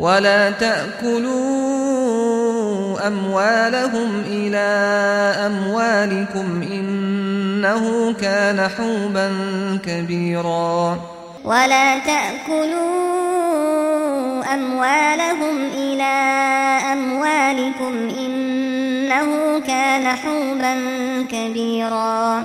ولا تأكلوا أموالهم إلى أموالكم إنه كان حوبا كبيرا. ولا تأكلوا أموالهم إلى أموالكم إنه كان حوبا كبيرا.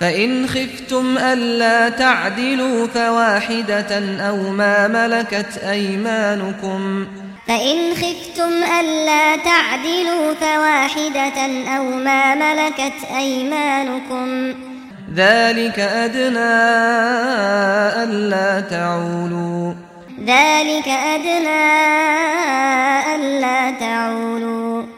فإن خفتم ألا تعدلوا فواحدة أو ما ملكت أيمانكم فإن خفتم ألا تعدلوا فواحدة أو ما ملكت أيمانكم ذلك أدنى ألا تعولوا ذلك أدنى ألا تعولوا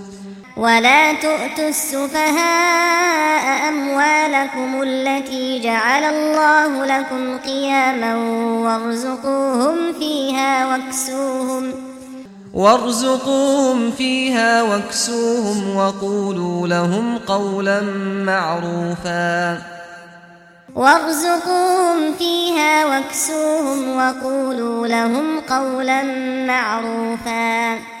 ولا تؤتوا السفهاء أموالكم التي جعل الله لكم قياما وارزقوهم فيها واكسوهم وارزقوهم فيها واكسوهم وقولوا لهم قولا معروفا. وارزقوهم فيها واكسوهم وقولوا لهم قولا معروفا.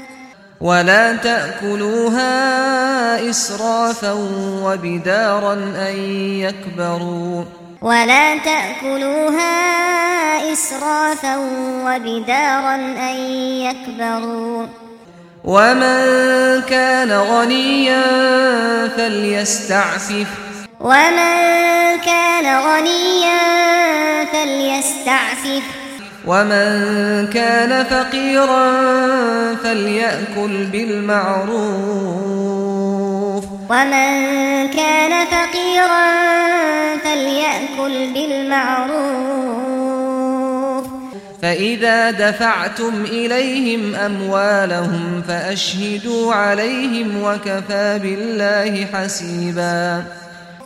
ولا تأكلوها إسرافا وبدارا أن يكبروا. ولا تأكلوها إسرافا وبدارا أن يكبروا. ومن كان غنيا فليستعفف. ومن كان غنيا فليستعفف. ومن كان فقيرا فليأكل بالمعروف ومن كان فقيرا فليأكل بالمعروف فإذا دفعتم إليهم أموالهم فأشهدوا عليهم وكفى بالله حسيبا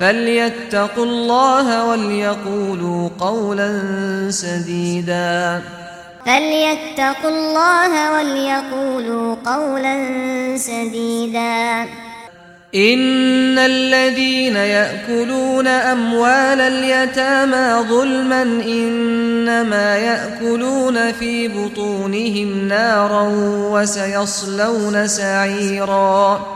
فليتقوا الله وليقولوا قولا سديدا. فليتقوا الله وليقولوا قولا سديدا. ان الذين ياكلون اموال اليتامى ظلما انما ياكلون في بطونهم نارا وسيصلون سعيرا.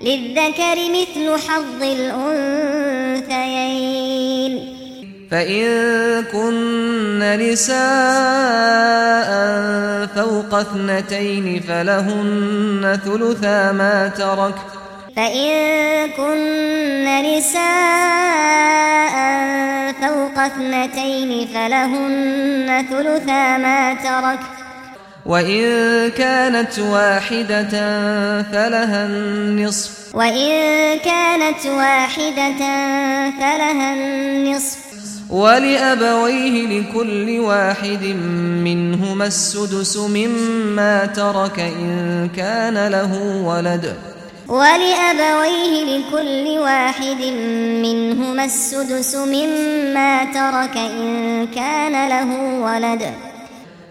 للذكر مثل حظ الأنثيين. فإن كن نساء فوق اثنتين فلهن ثلثا ما ترك. فإن كن نساء فوق اثنتين فلهن ثلثا ما ترك. وإن كانت واحدة فلها النصف وإن كانت واحدة فلها النصف ولأبويه لكل واحد منهما السدس مما ترك إن كان له ولد ولأبويه لكل واحد منهما السدس مما ترك إن كان له ولد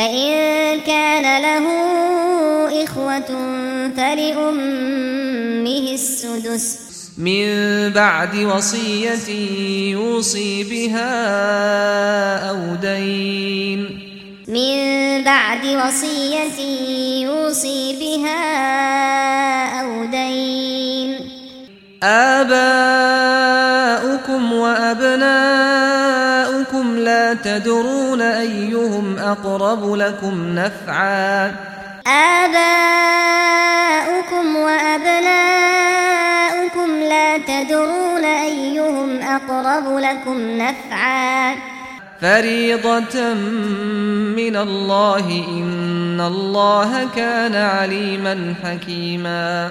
فإن كان له إخوة فلأمه السدس من بعد وصية يوصي بها أو دين. من بعد وصية يوصي بها أو دين. آباؤكم وأبناؤكم لا تدرون أيهم أقرب لكم نفعا. آباؤكم وأبناؤكم لا تدرون أيهم أقرب لكم نفعا. فريضة من الله إن الله كان عليما حكيما.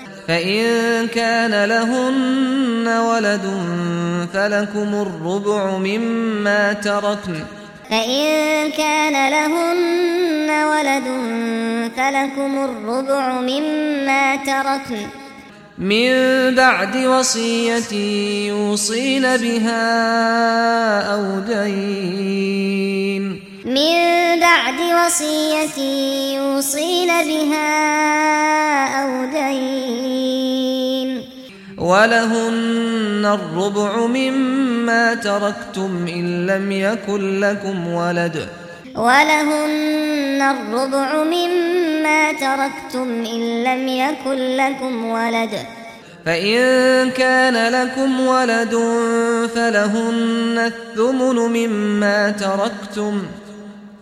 فإن كان لهن ولد فلكم الربع مما تركن فإن كان لهن ولد فلكم الربع مما تركن من بعد وصية يوصين بها أو دين من بعد وصية يوصين بها أو دين. ولهن الربع مما تركتم إن لم يكن لكم ولد. ولهن الربع مما تركتم إن لم يكن لكم ولد. فَإِن كَانَ لَكُمْ وَلَدٌ فَلَهُنَّ الثُّمُنُ مِمَّا تَرَكْتُمْ.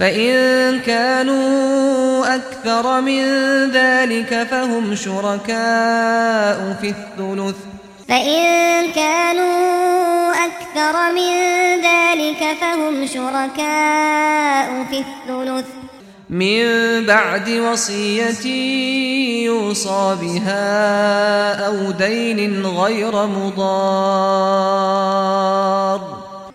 فإن كانوا أكثر من ذلك فهم شركاء في الثلث فإن كانوا أكثر من ذلك فهم شركاء في الثلث من بعد وصية يوصى بها أو دين غير مضار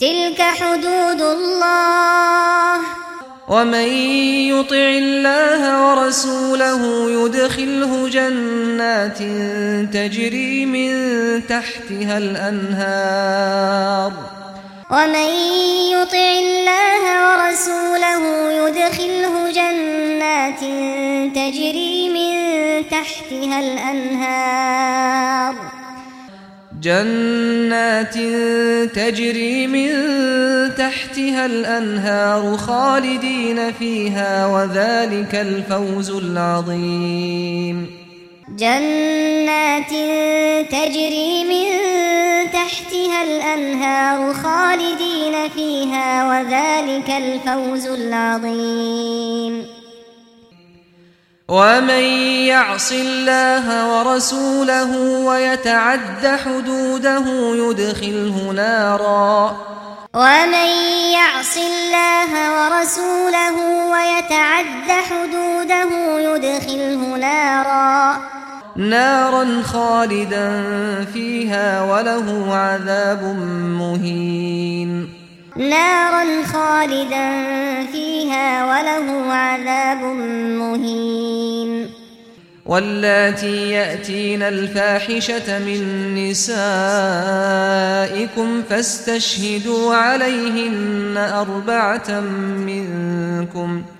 تلك حدود الله. ومن يطع الله ورسوله يدخله جنات تجري من تحتها الأنهار. ومن يطع الله ورسوله يدخله جنات تجري من تحتها الأنهار. جنات تجري من تحتها الأنهار خالدين فيها وذلك الفوز العظيم. جنات تجري من تحتها الأنهار خالدين فيها وذلك الفوز العظيم. ومن يعص الله ورسوله ويتعد حدوده يدخله نارا ومن يعص الله ورسوله ويتعد حدوده يدخله نارا نارا خالدا فيها وله عذاب مهين نارا خالدا فيها وله عذاب مهين. واللاتي يأتين الفاحشة من نسائكم فاستشهدوا عليهن أربعة منكم ۖ.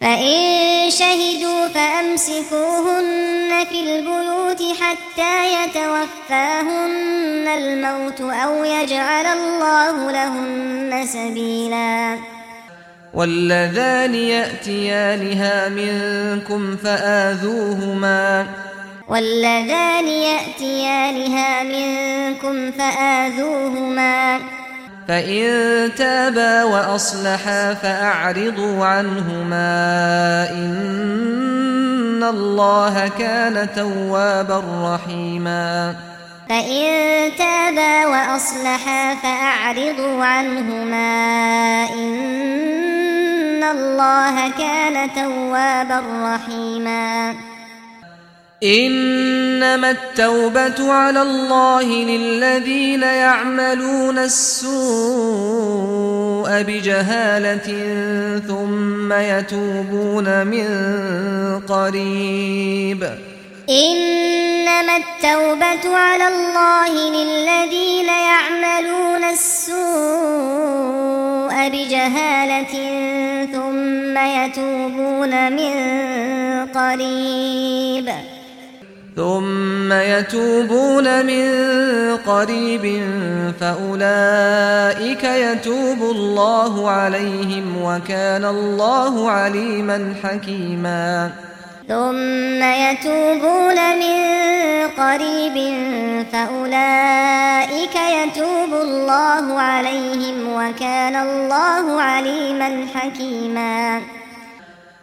فإن شهدوا فأمسكوهن في البيوت حتى يتوفاهن الموت أو يجعل الله لهن سبيلا وَالَّذَانِ يأتيانها منكم فآذوهما واللذان يأتيانها منكم فآذوهما فإن تابا وأصلحا فأعرضوا عنهما إن الله كان توابا رحيما فإن تابا وأصلحا فأعرضوا عنهما إن الله كان توابا رحيما إنما التوبة على الله للذين يعملون السوء بجهالة ثم يتوبون من قريب. إنما التوبة على الله للذين يعملون السوء بجهالة ثم يتوبون من قريب. ثم يتوبون من قريب فأولئك يتوب الله عليهم وكان الله عليما حكيما. ثم يتوبون من قريب فأولئك يتوب الله عليهم وكان الله عليما حكيما.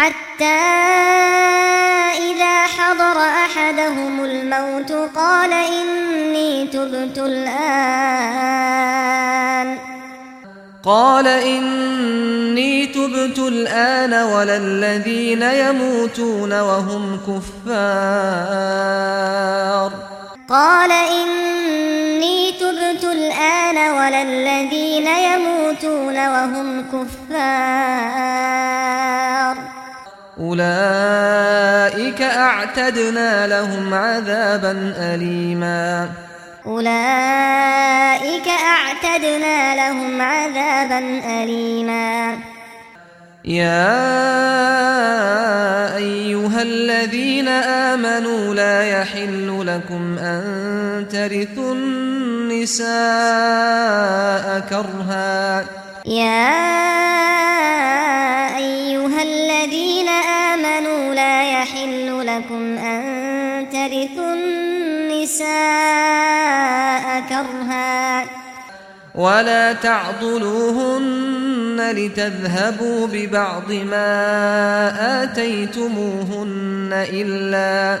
حتى إذا حضر أحدهم الموت قال إني تبت الآن. قال إني تبت الآن ولا الذين يموتون وهم كفار. قال إني تبت الآن ولا الذين يموتون وهم كفار. أولئك أعتدنا لهم عذابا أليما. أولئك أعتدنا لهم عذابا أليما. يا أيها الذين آمنوا لا يحل لكم أن ترثوا النساء كرها. يا أيها الذين آمنوا لا يحل لكم أن ترثوا النساء كرها ولا تعضلوهن لتذهبوا ببعض ما آتيتموهن إلا أن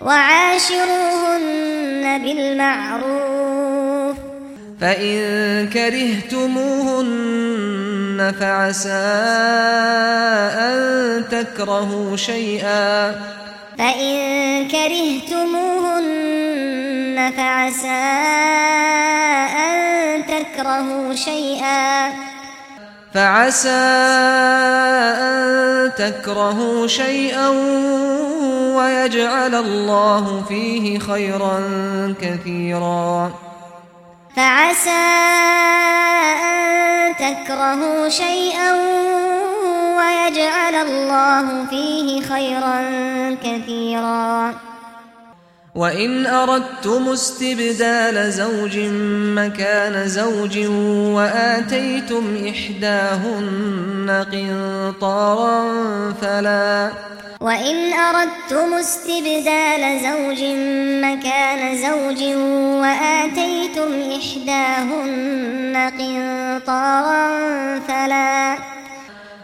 وعاشروهن بالمعروف. فإن كرهتموهن فعسى أن تكرهوا شيئا. فإن كرهتموهن فعسى أن تكرهوا شيئا. فعسى أن تكرهوا شيئا ويجعل الله فيه خيرا كثيرا. فعسى أن تكرهوا شيئا ويجعل الله فيه خيرا كثيرا. وَإِنْ أَرَدْتُمُ اسْتِبْدَالَ زَوْجٍ مَّكَانَ زَوْجٍ وَآتَيْتُمْ إِحْدَاهُنَّ قِنطَارًا فَلَا وَإِنْ أَرَدْتُمُ اسْتِبْدَالَ زَوْجٍ مَّكَانَ زَوْجٍ وَآتَيْتُمْ إِحْدَاهُنَّ قِنطَارًا فَلَا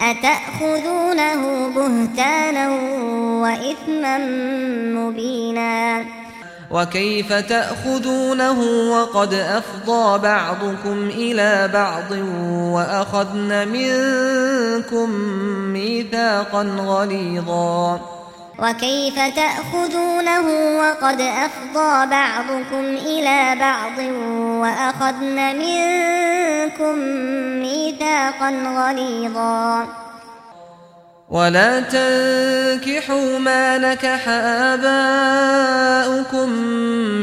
أتأخذونه بهتانا وإثما مبينا؟ وكيف تأخذونه وقد أفضى بعضكم إلى بعض واخذنا منكم ميثاقا غليظا؟ وكيف تأخذونه وقد أفضى بعضكم إلى بعض واخذنا منكم ميثاقا غليظا. ولا تنكحوا ما نكح آباؤكم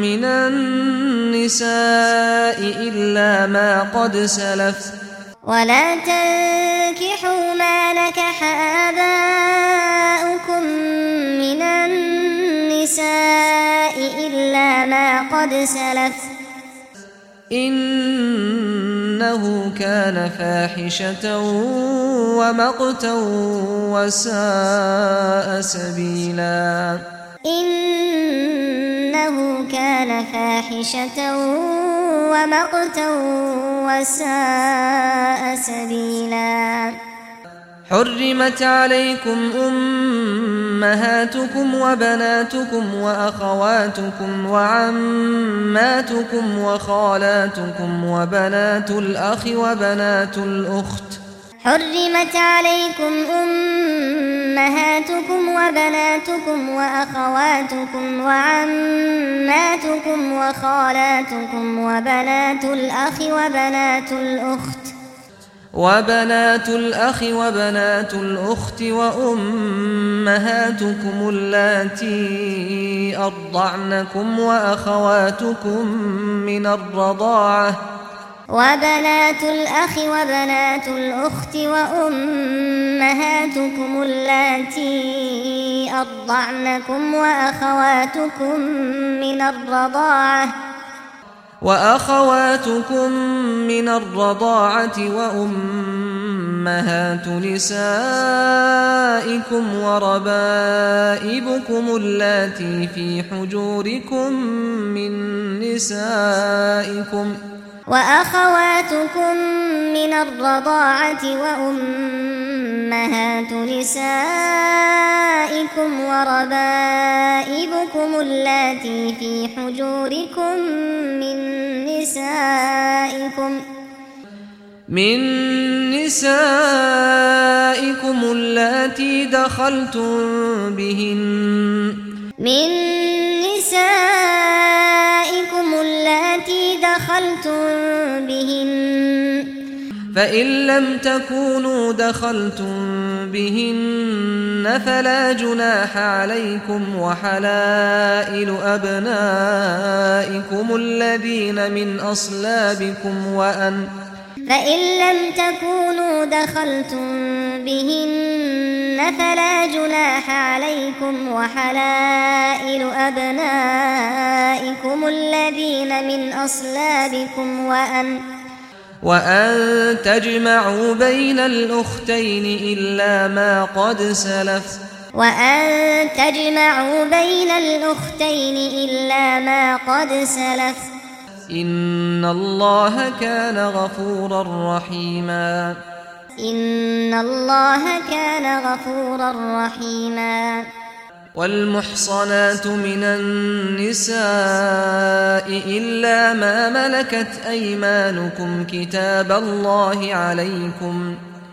من النساء إلا ما قد سلف. ولا تنكحوا ما نكح آباؤكم النساء إلا ما قد سلف. إنه كان فاحشة ومقتا وساء سبيلا. إنه كان فاحشة ومقتا وساء سبيلا. حرمت عليكم أمهاتكم وبناتكم وأخواتكم وعماتكم وخالاتكم وبنات الأخ وبنات الأخت حرمت عليكم أمهاتكم وبناتكم وأخواتكم وعماتكم وخالاتكم وبنات الأخ وبنات الأخت وبنات الأخ وبنات الأخت وأمهاتكم اللاتي أرضعنكم وأخواتكم من الرضاعة وبنات الأخ وبنات الأخت وأمهاتكم اللاتي أرضعنكم وأخواتكم من الرضاعة وأخواتكم من الرضاعة وأمهات نسائكم وربائبكم التي في حجوركم من نسائكم ۖ وأخواتكم من الرضاعة وأمهات نسائكم وربائبكم اللاتي في حجوركم من نسائكم من نسائكم اللاتي دخلتم بهن من نسائكم اللاتي دخلتم بهن فإن لم تكونوا دخلتم بهن فلا جناح عليكم وحلائل أبنائكم الذين من أصلابكم وأن فإن لم تكونوا دخلتم بهن فلا جناح عليكم وحلائل أبنائكم الذين من أصلابكم وأن وأن تجمعوا بين الأختين إلا ما قد سلف وأن تجمعوا بين الأختين إلا ما قد سلف ان الله كان غفورا رحيما ان الله كان غفورا رحيما والمحصنات من النساء الا ما ملكت ايمانكم كتاب الله عليكم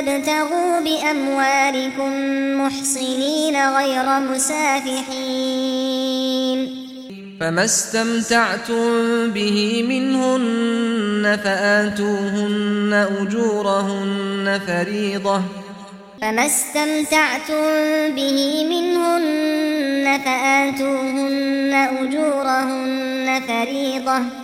تبتغوا بأموالكم محصنين غير مسافحين. فما استمتعتم به منهن فآتوهن أجورهن فريضة. فما استمتعتم به منهن فآتوهن أجورهن فريضة.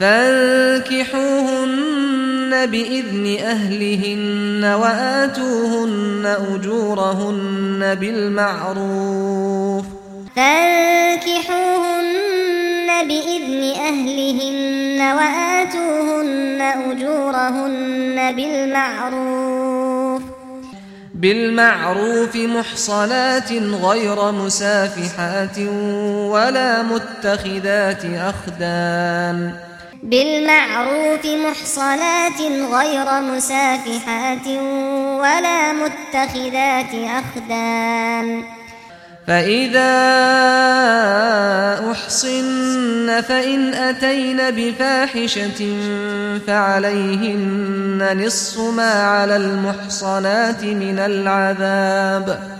فانكحوهن بإذن أهلهن وآتوهن أجورهن بالمعروف. فانكحوهن بإذن أهلهن وآتوهن أجورهن بالمعروف. بالمعروف محصنات غير مسافحات ولا متخذات أخدان. بالمعروف محصنات غير مسافحات ولا متخذات أخدان. فإذا أحصن فإن أتين بفاحشة فعليهن نص ما على المحصنات من العذاب.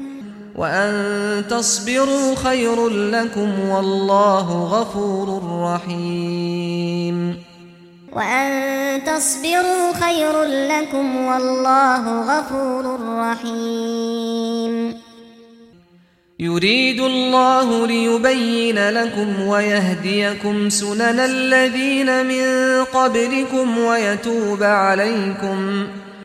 وأن تصبروا خير لكم والله غفور رحيم وأن تصبروا خير لكم والله غفور رحيم يريد الله ليبين لكم ويهديكم سنن الذين من قبلكم ويتوب عليكم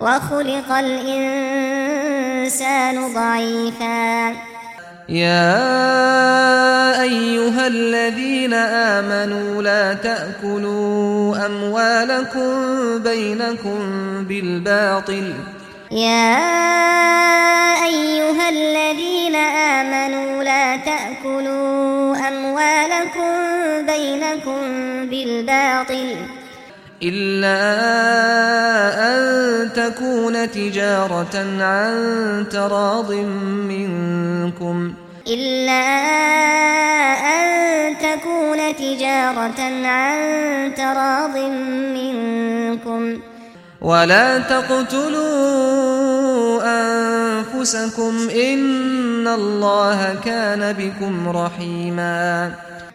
وخلق الإنسان ضعيفا. يا أيها الذين آمنوا لا تأكلوا أموالكم بينكم بالباطل. يا أيها الذين آمنوا لا تأكلوا أموالكم بينكم بالباطل. إلا أن تكون تجارة عن تراض منكم إلا أن تكون تجارة عن تراض منكم ولا تقتلوا أنفسكم إن الله كان بكم رحيماً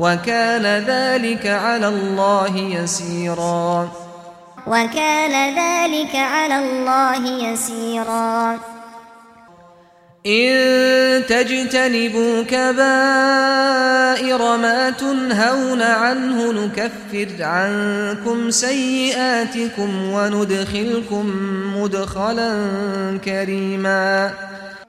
وكان ذلك على الله يسيرا. وكان ذلك على الله يسيرا. إن تجتنبوا كبائر ما تنهون عنه نكفر عنكم سيئاتكم وندخلكم مدخلا كريما.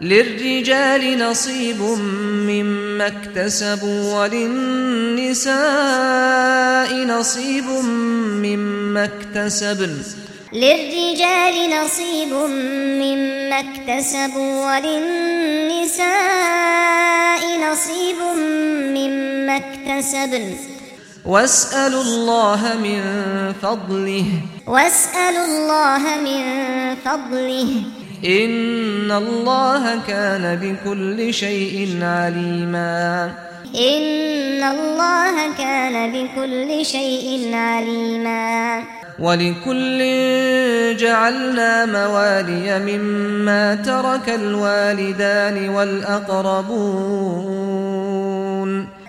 للرجال نصيب مما اكتسبوا وللنساء نصيب مما اكتسبن. للرجال نصيب مما اكتسبوا وللنساء نصيب مما اكتسبن. واسألوا الله من فضله. واسألوا الله من فضله. ان الله كان بكل شيء عليما ان الله كان بكل شيء عليما ولكل جعلنا موالي مما ترك الوالدان والاقربون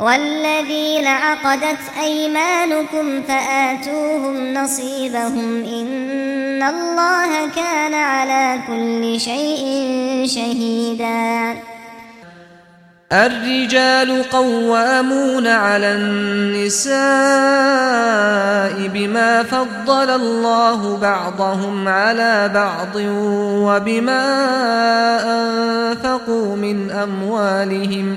والذين عقدت أيمانكم فآتوهم نصيبهم إن الله كان على كل شيء شهيدا. الرجال قوامون على النساء بما فضل الله بعضهم على بعض وبما أنفقوا من أموالهم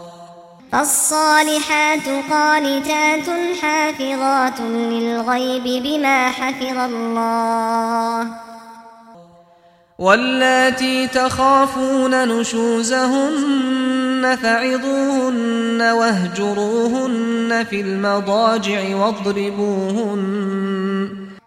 الصالحات قانتات حافظات للغيب بما حفظ الله. واللاتي تخافون نشوزهن فعظوهن واهجروهن في المضاجع واضربوهن.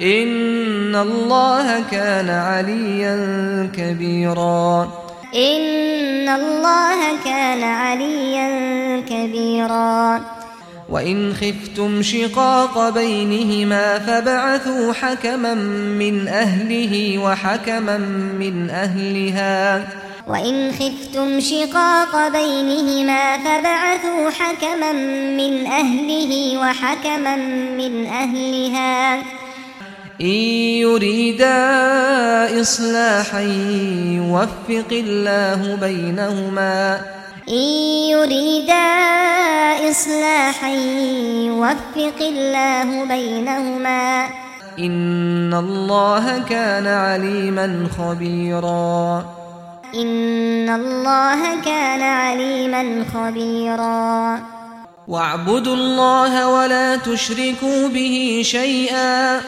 ان الله كان عليا كبيرا. ان الله كان عليا كبيرا. وان خفتم شقاق بينهما فبعثوا حكما من اهله وحكما من اهلها. وَإِنْ خِفْتُمْ شِقَاقَ بَيْنِهِمَا فَبَعَثُوا حَكَمًا مِنْ أَهْلِهِ وَحَكَمًا مِنْ أَهْلِهَا. إن يريدا إصلاحا يوفق الله بينهما. إن يريدا إصلاحا يوفق الله بينهما. إن الله كان عليما خبيرا. إن الله كان عليما خبيرا. واعبدوا الله ولا تشركوا به شيئا.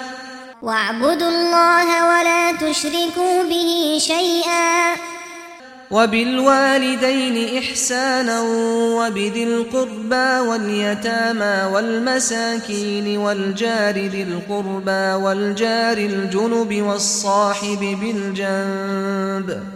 واعبدوا الله ولا تشركوا به شيئا. وبالوالدين إحسانا وبذي القربى واليتامى والمساكين والجار ذي القربى والجار الجنب والصاحب بالجنب.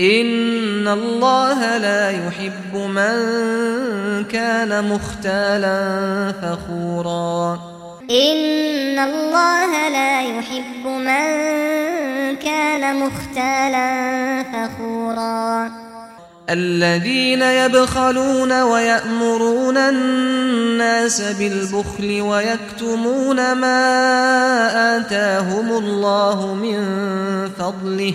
ان الله لا يحب من كان مختالا فخورا ان الله لا يحب من كان مختالا فخورا الذين يبخلون ويأمرون الناس بالبخل ويكتمون ما آتاهم الله من فضله.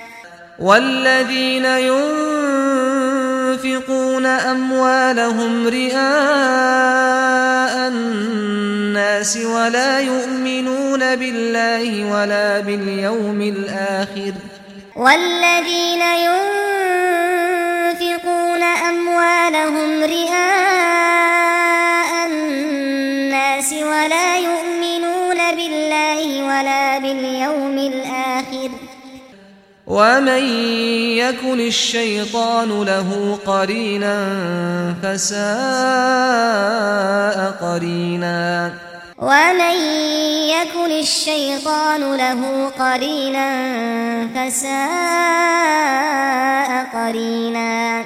والذين ينفقون أموالهم رئاء الناس ولا يؤمنون بالله ولا باليوم الآخر. والذين ينفقون أموالهم رئاء الناس ولا يؤمنون بالله ولا باليوم الآخر. ومن يكن الشيطان له قرينا فساء قرينا ومن يكن الشيطان له قرينا فساء قرينا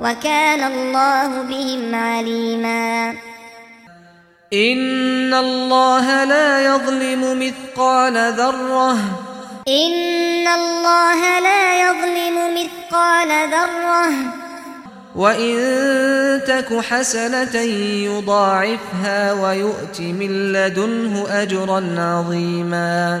وكان الله بهم عليما. ان الله لا يظلم مثقال ذره. ان الله لا يظلم مثقال ذره. وان تك حسنه يضاعفها ويؤتي من لدنه اجرا عظيما.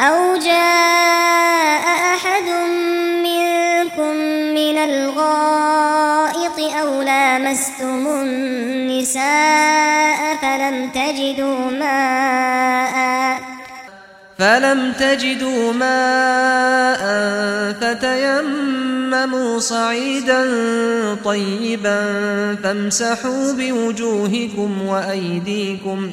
أو جاء أحد منكم من الغائط أو لامستم النساء فلم تجدوا ماء فلم تجدوا ماء فتيمموا صعيدا طيبا فامسحوا بوجوهكم وأيديكم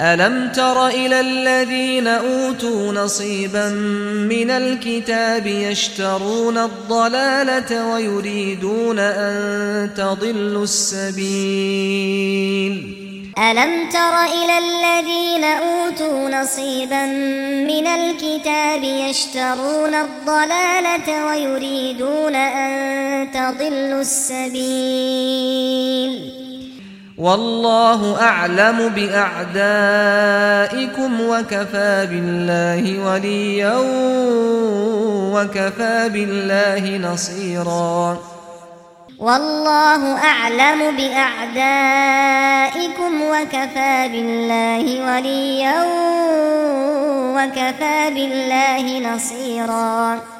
ألم تر إلى الذين أوتوا نصيبا من الكتاب يشترون الضلالة ويريدون أن تضلوا السبيل ألم تر إلى الذين أوتوا نصيبا من الكتاب يشترون الضلالة ويريدون أن تضلوا السبيل والله أعلم بأعدائكم وكفى بالله وليا وكفى بالله نصيرا. والله أعلم بأعدائكم وكفى بالله وليا وكفى بالله نصيرا.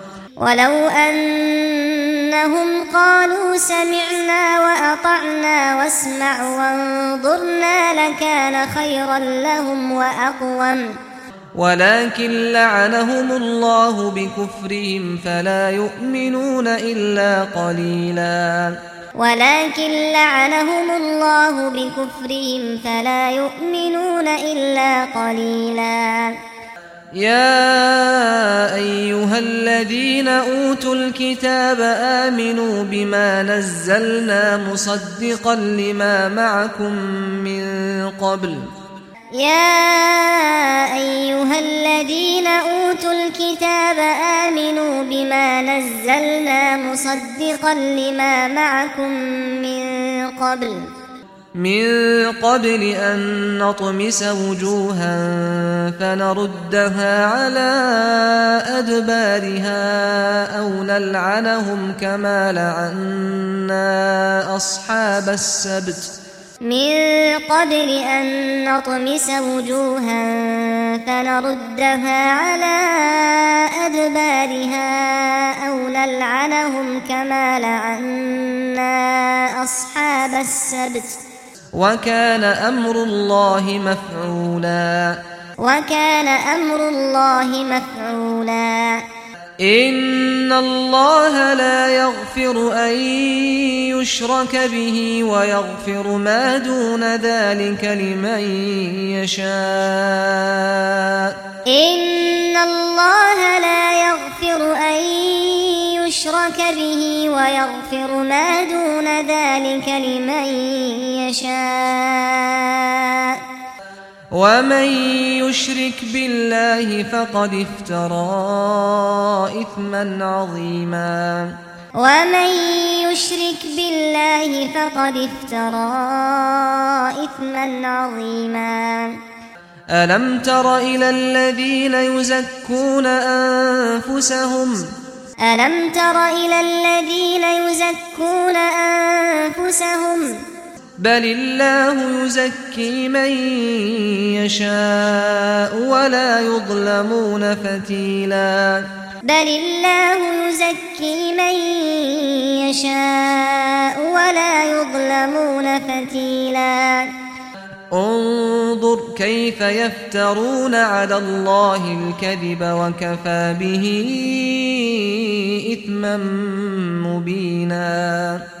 ولو أنهم قالوا سمعنا وأطعنا واسمع وانظرنا لكان خيرا لهم وأقوم. ولكن لعنهم الله بكفرهم فلا يؤمنون إلا قليلا. ولكن لعنهم الله بكفرهم فلا يؤمنون إلا قليلا. يا أيها الذين أوتوا الكتاب آمنوا بما نزلنا مصدقا لما معكم من قبل. يا أيها الذين أوتوا الكتاب آمنوا بما نزلنا مصدقا لما معكم من قبل. من قبل أن نطمس وجوها فنردها على أدبارها أو نلعنهم كما لعنا أصحاب السبت. من قبل أن نطمس وجوها فنردها على أدبارها أو نلعنهم كما لعنا أصحاب السبت. وكان أمر الله مفعولا. وكان أمر الله مفعولا. ان الله لا يغفر ان يشرك به ويغفر ما دون ذلك لمن يشاء ان الله لا يغفر ان يشرك به ويغفر ما دون ذلك لمن يشاء ومن يشرك بالله فقد افترى اثما عظيما. ومن يشرك بالله فقد افترى اثما عظيما. الم تر إلى الذين يزكون انفسهم؟ الم تر إلى الذين يزكون انفسهم؟ بل الله يزكي من يشاء ولا يظلمون فتيلا بل الله يزكي من يشاء ولا يظلمون فتيلا انظر كيف يفترون على الله الكذب وكفى به إثما مبينا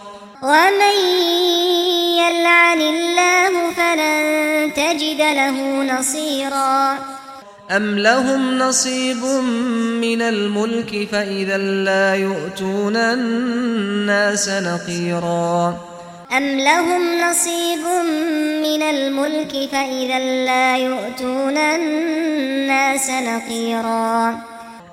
ومن يلعن الله فلن تجد له نصيرا أم لهم نصيب من الملك فإذا لا يؤتون الناس نقيرا أم لهم نصيب من الملك فإذا لا يؤتون الناس نقيرا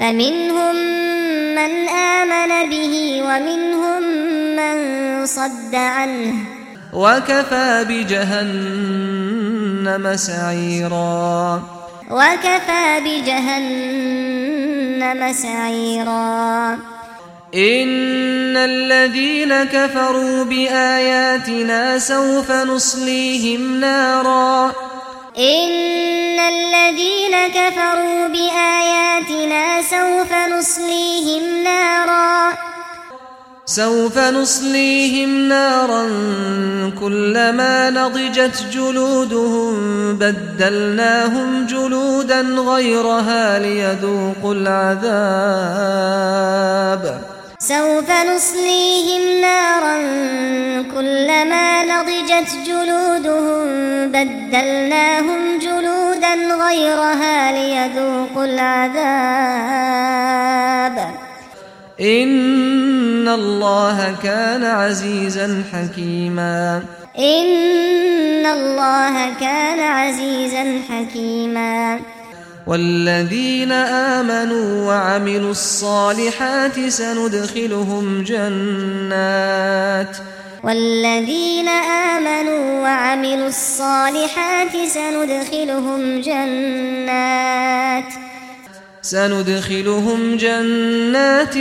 فمنهم من آمن به ومنهم من صد عنه. وكفى بجهنم سعيرا. وكفى بجهنم سعيرا. ان الذين كفروا باياتنا سوف نصليهم نارا. ان الذين كفروا باياتنا سوف نصليهم نارا سوف نصليهم نارا كلما نضجت جلودهم بدلناهم جلودا غيرها ليذوقوا العذاب سوف نصليهم نارا كلما نضجت جلودهم بدلناهم جلودا غيرها ليذوقوا العذاب. إن الله كان عزيزا حكيما. إن الله كان عزيزا حكيما. والذين آمنوا وعملوا الصالحات سندخلهم جنات. والذين آمنوا وعملوا الصالحات سندخلهم جنات. سندخلهم جنات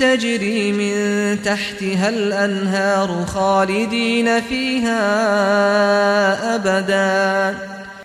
تجري من تحتها الأنهار خالدين فيها أبداً.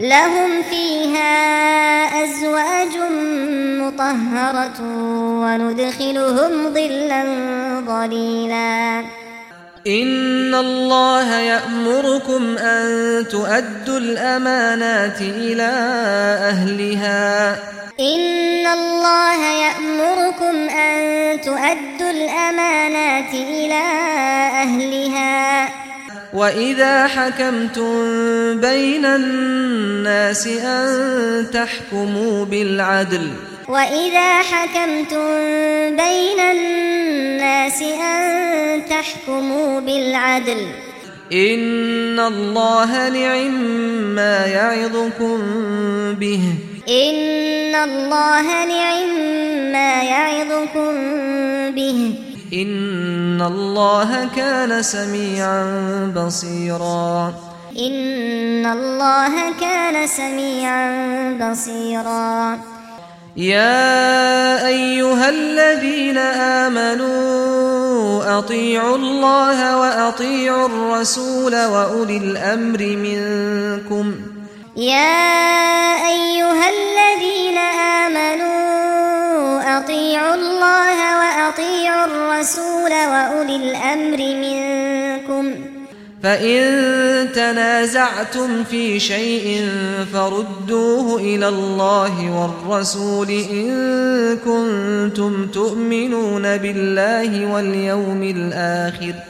لهم فيها أزواج مطهرة وندخلهم ظلا ظليلا. إن الله يأمركم أن تؤدوا الأمانات إلى أهلها. إن الله يأمركم أن تؤدوا الأمانات إلى أهلها. وَإِذَا حَكَمْتُمْ بَيْنَ النَّاسِ أَن تَحْكُمُوا بِالْعَدْلِ وَإِذَا حَكَمْتُمْ بَيْنَ النَّاسِ أَن تَحْكُمُوا بِالْعَدْلِ إِنَّ اللَّهَ لَعِمَّا يَعِظُكُم بِهِ إِنَّ اللَّهَ لَعِمَّا يَعِظُكُم بِهِ ان الله كان سميعا بصيرا ان الله كان سميعا بصيرا يا ايها الذين امنوا اطيعوا الله واطيعوا الرسول واولي الامر منكم يا ايها الذين امنوا أَطِيعُوا الله وأطيعوا الرسول وأولي الأمر منكم. فإن تنازعتم في شيء فردوه إلى الله والرسول إن كنتم تؤمنون بالله واليوم الآخر.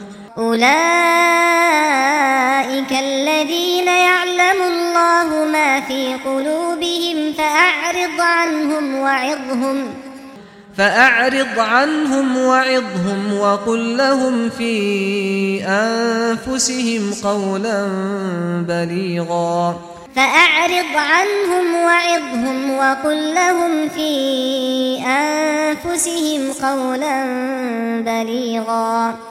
أولئك الذين يعلم الله ما في قلوبهم فأعرض عنهم وعظهم فأعرض عنهم وعظهم وقل لهم في أنفسهم قولا بليغا. فأعرض عنهم وعظهم وقل لهم في أنفسهم قولا بليغا.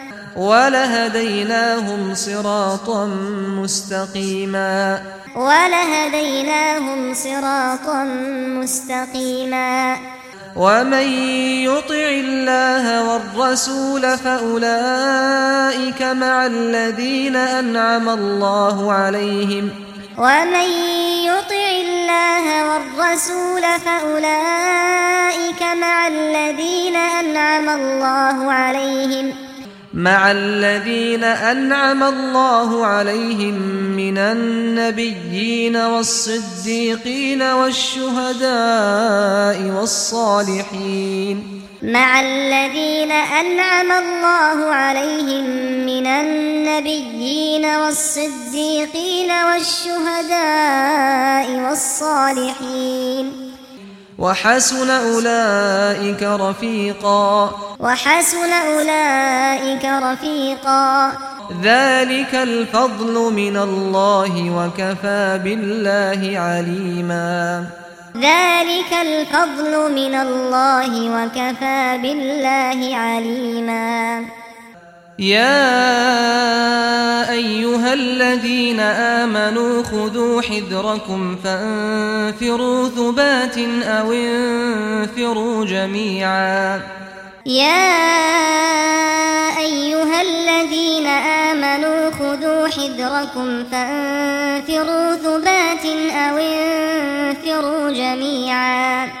ولهديناهم صراطا مستقيما. ولهديناهم صراطا مستقيما. ومن يطع الله والرسول فأولئك مع الذين أنعم الله عليهم. ومن يطع الله والرسول فأولئك مع الذين أنعم الله عليهم. مع الذين أنعم الله عليهم من النبيين والصديقين والشهداء والصالحين. مع الذين أنعم الله عليهم من النبيين والصديقين والشهداء والصالحين. وحسن أولئك رفيقا. وحسن أولئك رفيقا. ذلك الفضل من الله وكفى بالله عليما. ذلك الفضل من الله وكفى بالله عليما. يا أيها الذين آمنوا خذوا حذركم فانفروا ثبات أو انفروا جميعا. يا أيها الذين آمنوا خذوا حذركم فانفروا ثبات أو انفروا جميعا.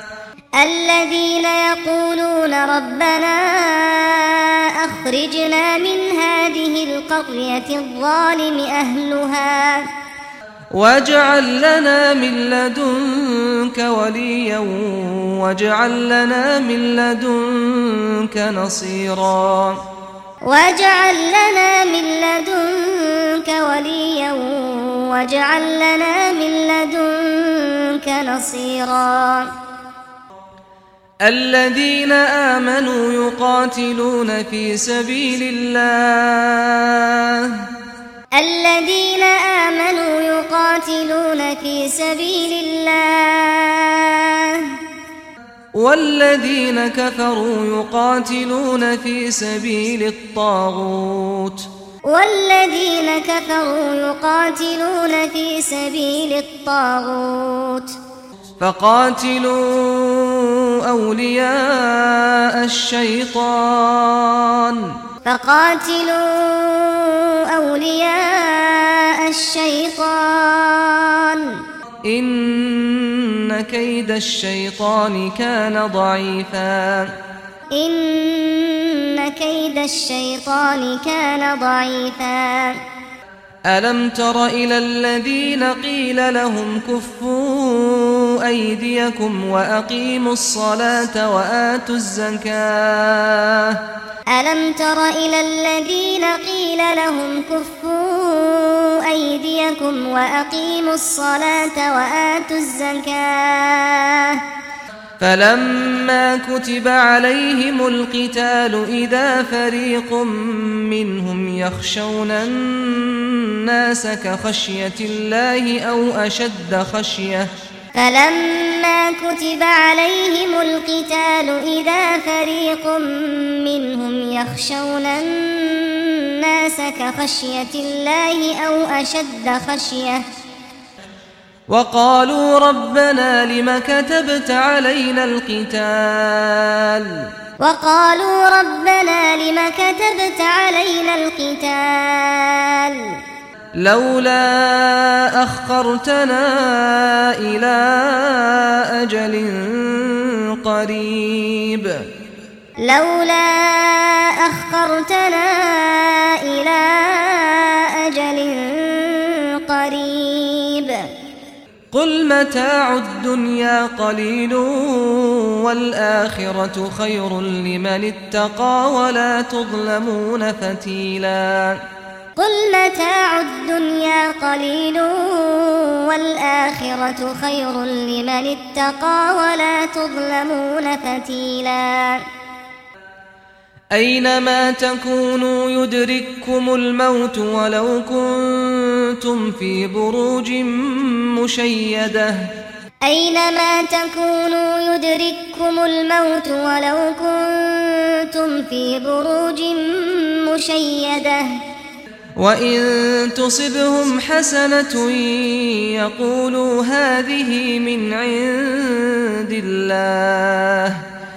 الذين يقولون ربنا أخرجنا من هذه القرية الظالم أهلها. واجعل لنا من لدنك وليا واجعل لنا من لدنك نصيرا. واجعل لنا من لدنك وليا واجعل لنا من لدنك نصيرا. الذين آمنوا يقاتلون في سبيل الله. الذين آمنوا يقاتلون في سبيل الله. والذين كفروا يقاتلون في سبيل الطاغوت. والذين كفروا يقاتلون في سبيل الطاغوت. فقاتلوا أولياء الشيطان. فقاتلوا أولياء الشيطان. إن كيد الشيطان كان ضعيفا. إن كيد الشيطان كان ضعيفا. ألم تر إلى الذين قيل لهم كفوا أيديكم وأقيموا الصلاة وآتوا الزكاة ألم تر إلى الذين قيل لهم كفوا أيديكم وأقيموا الصلاة وآتوا الزكاة فلما كتب عليهم القتال إذا فريق منهم يخشون الناس كخشية الله أو أشد خشية. فلما كتب عليهم القتال إذا فريق منهم يخشون الناس كخشية الله أو أشد خشية. وقالوا ربنا لما كتبت علينا القتال؟ وقالوا ربنا لما كتبت علينا القتال؟ لولا أخرتنا إلى أجل قريب. لولا أخرتنا إلى أجل قريب. قل متاع الدنيا قليل والآخرة خير لمن اتقى ولا تظلمون فتيلا. قل متاع الدنيا قليل والآخرة خير لمن اتقى ولا تظلمون فتيلا. أينما تكونوا يدرككم الموت ولو كنتم في بروج مشيدة. أينما تكونوا يدرككم الموت ولو كنتم في بروج مشيدة. وإن تصبهم حسنة يقولوا هذه من عند الله.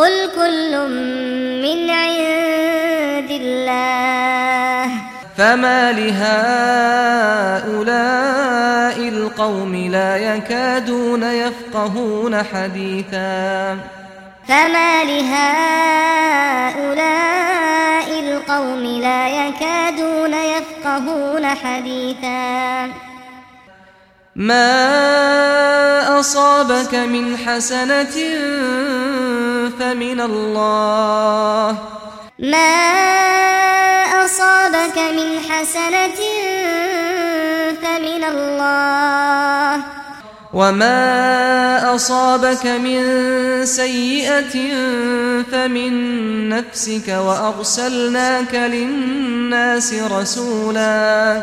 قل كل من عند الله. فما لهؤلاء القوم لا يكادون يفقهون حديثا. فما لهؤلاء القوم لا يكادون يفقهون حديثا. ما أصابك من حسنة فمن الله ما أصابك من حسنة فمن الله وما أصابك من سيئة فمن نفسك وأرسلناك للناس رسولاً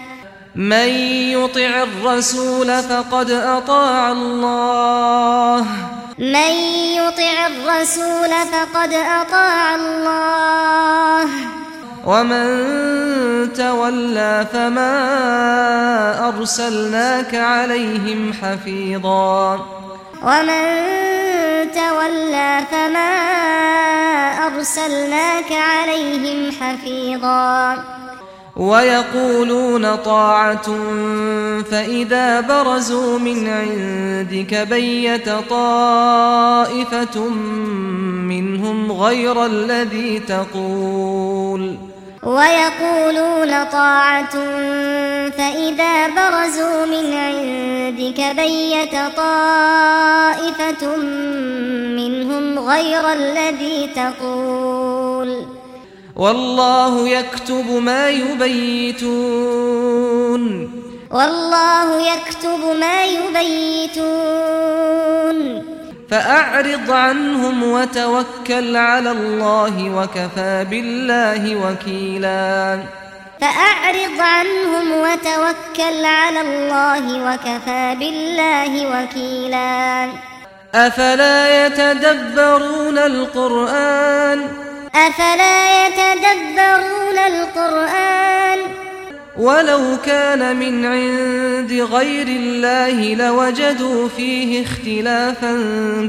من يطع الرسول فقد أطاع الله. من يطع الرسول فقد أطاع الله. ومن تولى فما أرسلناك عليهم حفيظا. ومن تولى فما أرسلناك عليهم حفيظا. ويقولون طاعة فإذا برزوا من عندك بيت طائفة منهم غير الذي تقول. ويقولون طاعة فإذا برزوا من عندك بيت طائفة منهم غير الذي تقول. والله يكتب ما يبيتون والله يكتب ما يبيتون فأعرض عنهم وتوكل على الله وكفى بالله وكيلا فأعرض عنهم وتوكل على الله وكفى بالله وكيلا افلا يتدبرون القرآن أفلا يتدبرون القرآن؟ ولو كان من عند غير الله لوجدوا فيه اختلافا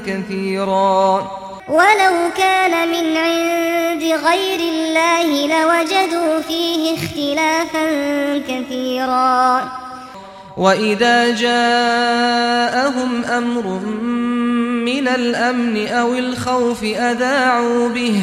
كثيرا. ولو كان من عند غير الله لوجدوا فيه اختلافا كثيرا. وَإِذَا جَاءَهُمْ أَمْرٌ مِنَ الْأَمْنِ أَوِ الْخَوْفِ أَذَاعُوا بِهِ.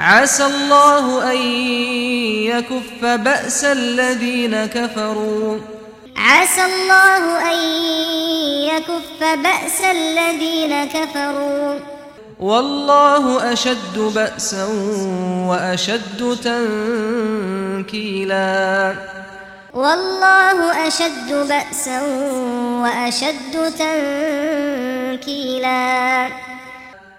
عسى الله أن يكف بأس الذين كفروا. عسى الله أن يكف بأس الذين كفروا. والله أشد بأسا وأشد تنكيلا. والله أشد بأسا وأشد تنكيلا.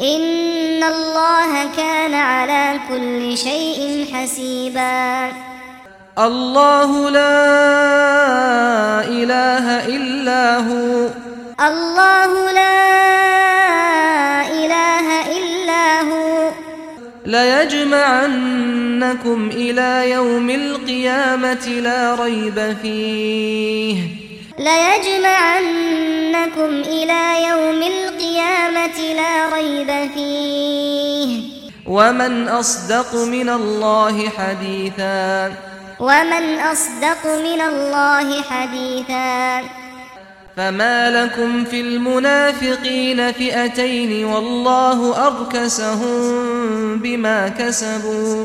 ان الله كان على كل شيء حسيبا. الله لا اله الا هو. الله لا اله الا هو. لا يجمعنكم إلى يوم القيامه لا ريب فيه. لَيَجْمَعَنَّكُمْ إِلَى يَوْمِ الْقِيَامَةِ لَا رَيْبَ فِيهِ وَمَنْ أَصْدَقُ مِنَ اللَّهِ حَدِيثًا وَمَنْ أَصْدَقُ مِنَ اللَّهِ حَدِيثًا فما لكم في المنافقين فئتين والله أركسهم بما كسبوا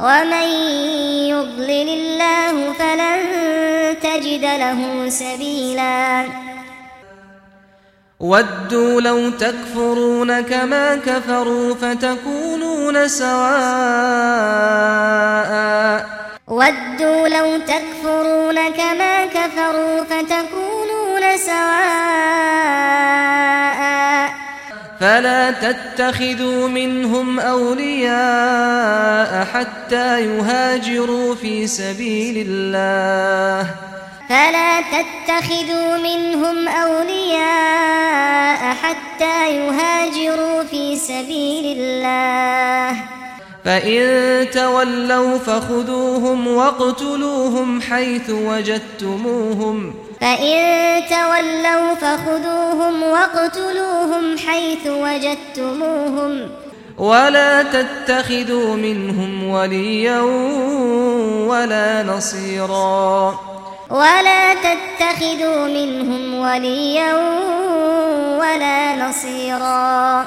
ومن يضلل الله فلن تجد له سبيلا. ودوا لو تكفرون كما كفروا فتكونون سواء. ودوا لو تكفرون كما كفروا فتكونون سواء. فلا تتخذوا منهم أولياء حتى يهاجروا في سبيل الله. فلا تتخذوا منهم أولياء حتى يهاجروا في سبيل الله. فإن تولوا فخذوهم واقتلوهم حيث وجدتموهم. فإن فَإِن تَوَلَّوْا فَخُذُوهُمْ وَاقْتُلُوهُمْ حَيْثُ وَجَدتُّمُوهُمْ وَلَا تَتَّخِذُوا مِنْهُمْ وَلِيًّا وَلَا نَصِيرًا وَلَا تَتَّخِذُوا مِنْهُمْ وَلِيًّا وَلَا نَصِيرًا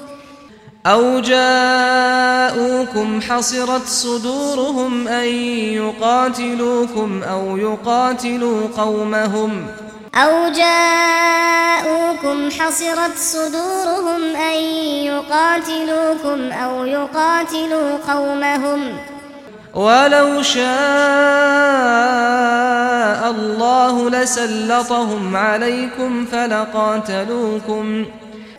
أو جاءوكم حصرت صدورهم أن يقاتلوكم أو يقاتلوا قومهم أو جاءوكم حصرت صدورهم أن يقاتلوكم أو يقاتلوا قومهم ولو شاء الله لسلطهم عليكم فلقاتلوكم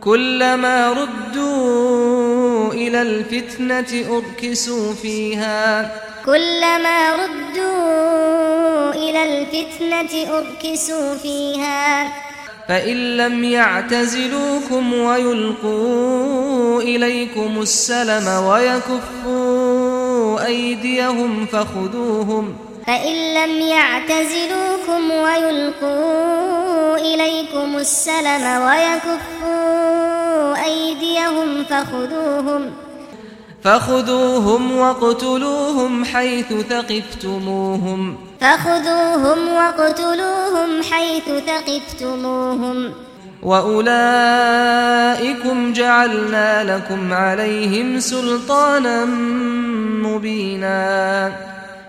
كلما ردوا إلى الفتنة أركسوا فيها. كلما ردوا إلى الفتنة أركسوا فيها. فإن لم يعتزلوكم ويلقوا إليكم السلم ويكفوا أيديهم فخذوهم فإن لم يعتزلوكم ويلقوا إليكم السلم ويكفوا أيديهم فخذوهم فخذوهم وَاقْتُلُوهُمْ حيث ثقفتموهم فخذوهم وَاقْتُلُوهُمْ حيث ثقفتموهم وَأُولَئِكُمْ جَعَلْنَا لَكُمْ عَلَيْهِمْ سُلْطَانًا مُبِينًا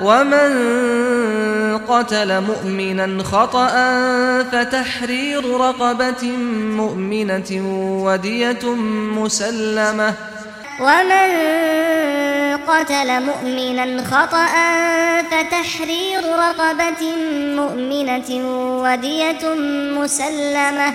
ومن قتل مؤمنا خطأ فتحرير رقبة مؤمنة ودية مسلمة ومن قتل مؤمنا خطأ فتحرير رقبة مؤمنة ودية مسلمة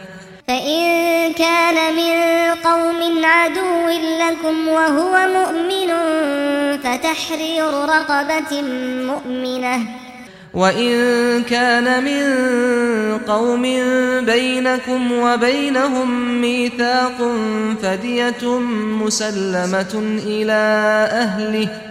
فإن كان من قوم عدو لكم وهو مؤمن فتحرير رقبة مؤمنة وَإِن كَانَ مِن قَوْمٍ بَيْنَكُمْ وَبَيْنَهُم مِّيثَاقٌ فَدِيَةٌ مُّسَلَّمَةٌ إِلَى أَهْلِهِ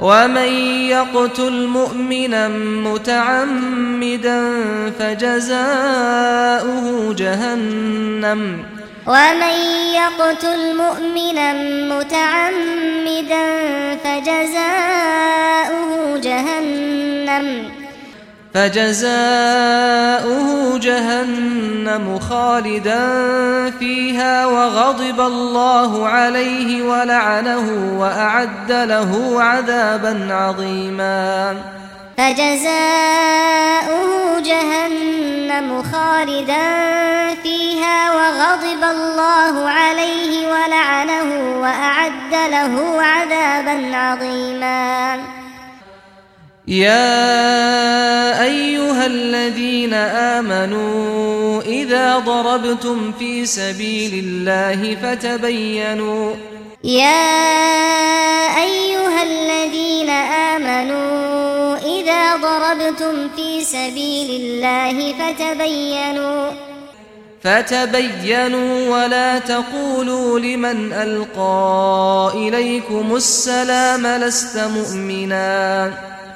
ومن يقتل مؤمنا متعمدا فجزاؤه جهنم ومن يقتل مؤمنا متعمدا فجزاؤه جهنم فجزاؤه جهنم خالدا فيها وغضب الله عليه ولعنه وأعد له عذابا عظيما. فجزاؤه جهنم خالدا فيها وغضب الله عليه ولعنه وأعد له عذابا عظيما. يا أيها الذين آمنوا إذا ضربتم في سبيل الله فتبينوا يا أيها الذين آمنوا إذا ضربتم في سبيل الله فتبينوا فتبينوا ولا تقولوا لمن ألقى إليكم السلام لست مؤمنا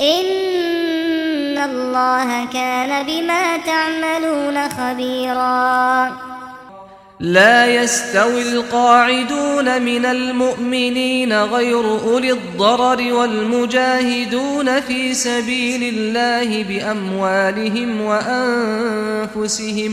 ان الله كان بما تعملون خبيرا. لا يستوي القاعدون من المؤمنين غير أولي الضرر والمجاهدون في سبيل الله بأموالهم وأنفسهم.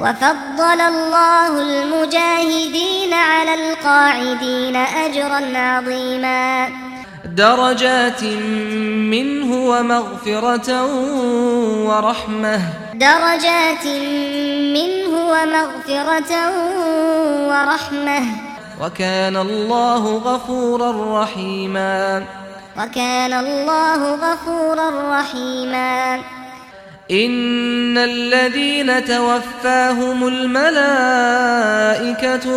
وفضل الله المجاهدين على القاعدين أجرا عظيما. درجات منه ومغفرة ورحمة. درجات منه ومغفرة ورحمة. وكان الله غفورا رحيما. وكان الله غفورا رحيما. ان الذين توفاهم الملائكه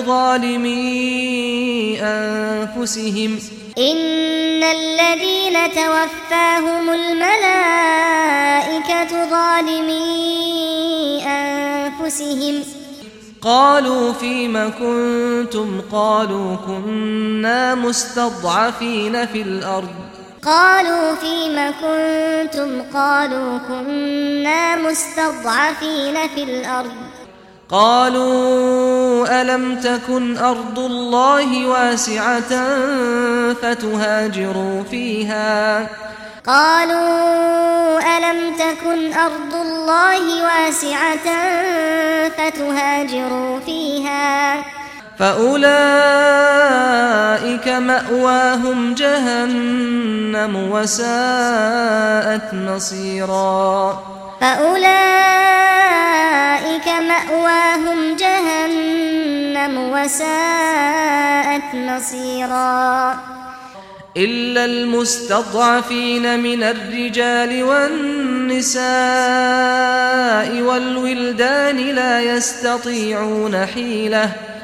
ظالمي انفسهم ان الذين توفاهم الملائكه ظالمي انفسهم قالوا فيما كنتم قالوا كنا مستضعفين في الأرض قالوا فيما كنتم؟ قالوا كنا مستضعفين في الأرض. قالوا ألم تكن أرض الله واسعة فتهاجروا فيها؟ قالوا ألم تكن أرض الله واسعة فتهاجروا فيها؟ فأولئك مأواهم جهنم وساءت مصيرا فأولئك مأواهم جهنم وساءت مصيرا إلا المستضعفين من الرجال والنساء والولدان لا يستطيعون حيلة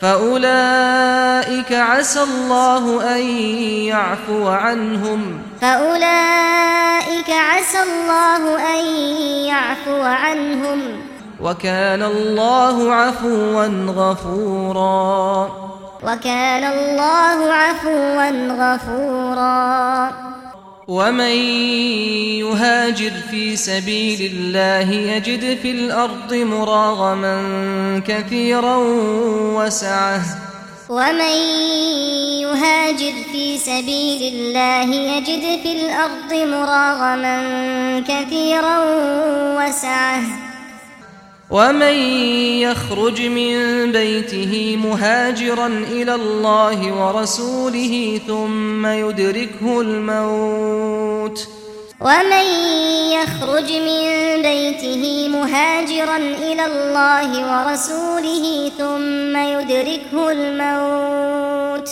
فأولئك عسى الله أن يعفو عنهم. فأولئك عسى الله أن يعفو عنهم. وكان الله عفوا غفورا. وكان الله عفوا غفورا. ومن يهاجر في سبيل الله يجد في الأرض مراغما كثيرا وسعة. ومن يهاجر في سبيل الله يجد في الأرض مراغما كثيرا وسعة. ومن يخرج من بيته مهاجرا إلى الله ورسوله ثم يدركه الموت ومن يخرج من بيته مهاجرا إلى الله ورسوله ثم يدركه الموت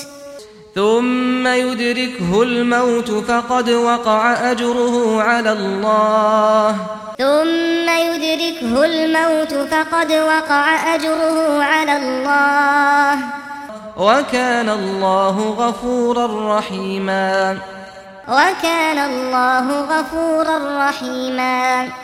ثم يدركه الموت فقد وقع أجره على الله. ثم يدركه الموت فقد وقع أجره على الله. وكان الله غفورا رحيما. وكان الله غفورا رحيما.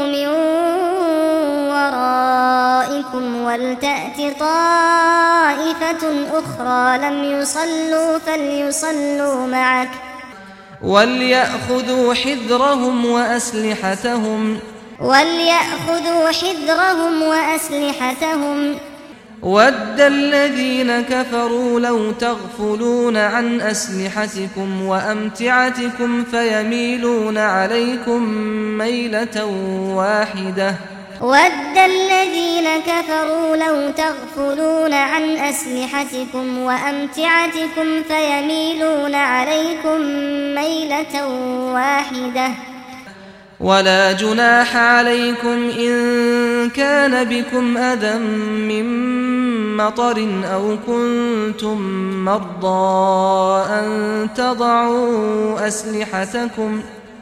ربكم ولتأت طائفة أخرى لم يصلوا فليصلوا معك وليأخذوا حذرهم وأسلحتهم وليأخذوا حذرهم وأسلحتهم وَدَّ الَّذِينَ كَفَرُوا لَوْ تَغْفُلُونَ عَنْ أَسْلِحَتِكُمْ وَأَمْتِعَتِكُمْ فَيَمِيلُونَ عَلَيْكُمْ مَيْلَةً وَاحِدَةً وَدَّ الَّذِينَ كَفَرُوا لَوْ تَغْفُلُونَ عَن أَسْلِحَتِكُمْ وَأَمْتِعَتِكُمْ فَيَمِيلُونَ عَلَيْكُمْ مَيْلَةً وَاحِدَةً. ولا جناح عليكم إن كان بكم أذى من مطر أو كنتم مرضى أن تضعوا أسلحتكم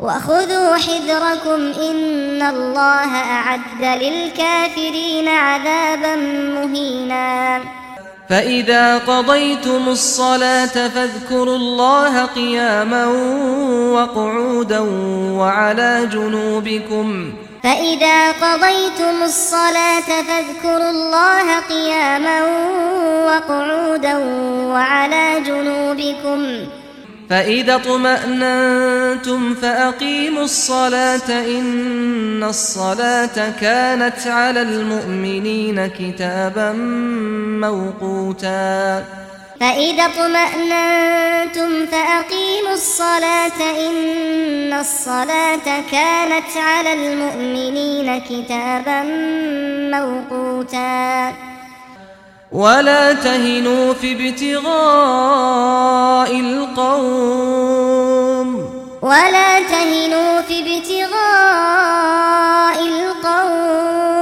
وَخُذُوا حِذْرَكُمْ إِنَّ اللَّهَ أَعَدَّ لِلْكَافِرِينَ عَذَابًا مُهِينًا. فَإِذَا قَضَيْتُمُ الصَّلَاةَ فَاذْكُرُوا اللَّهَ قِيَامًا وَقُعُودًا وَعَلَى جُنُوبِكُمْ. فَإِذَا قَضَيْتُمُ الصَّلَاةَ فَاذْكُرُوا اللَّهَ قِيَامًا وَقُعُودًا وَعَلَى جُنُوبِكُمْ. فإذا طمأننتم فأقيموا الصلاة إن الصلاة كانت على المؤمنين كتابا موقوتا فإذا طمأننتم فأقيموا الصلاة إن الصلاة كانت على المؤمنين كتابا موقوتا ولا تهنوا في ابتغاء القوم. ولا تهنوا في ابتغاء القوم.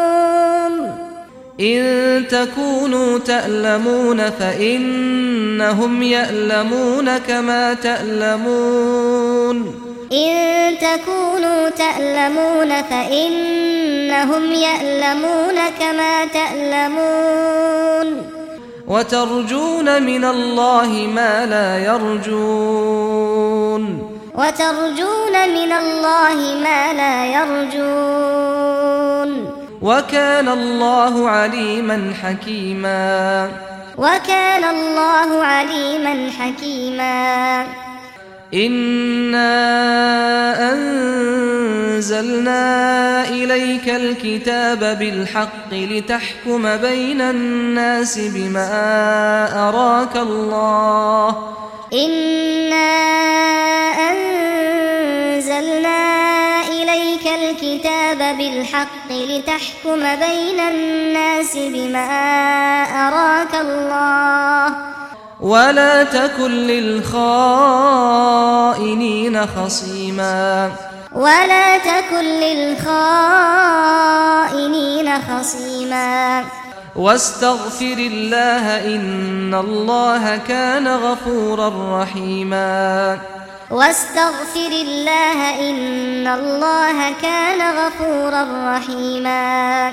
إن تكونوا تألمون فإنهم يألمون كما تألمون. إن تكونوا تألمون فإنهم يألمون كما تألمون. وترجون من الله ما لا يرجون. وترجون من الله ما لا يرجون. وكان الله عليما حكيما. وكان الله عليما حكيما. إنا أنزلنا إليك الكتاب بالحق لتحكم بين الناس بما أراك الله إنا أنزلنا إليك الكتاب بالحق لتحكم بين الناس بما أراك الله ولا تكن للخائنين خصيما ولا تكن للخائنين خصيما واستغفر الله ان الله كان غفورا رحيما واستغفر الله ان الله كان غفورا رحيما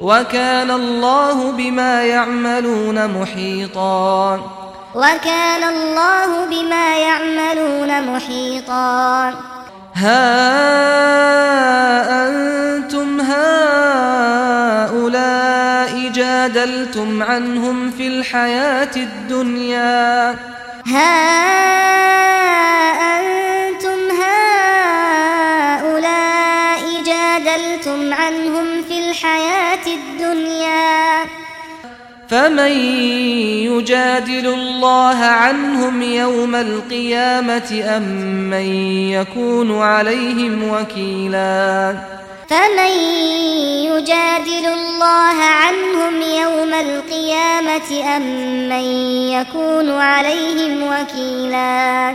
وكان الله بما يعملون محيطا. وكان الله بما يعملون محيطا. ها أنتم هؤلاء جادلتم عنهم في الحياة الدنيا. ها أنتم هؤلاء جادلتم عنهم الحياة الدنيا. فمن يجادل الله عنهم يوم القيامة أم من يكون عليهم وكيلا فمن يجادل الله عنهم يوم القيامة أم من يكون عليهم وكيلا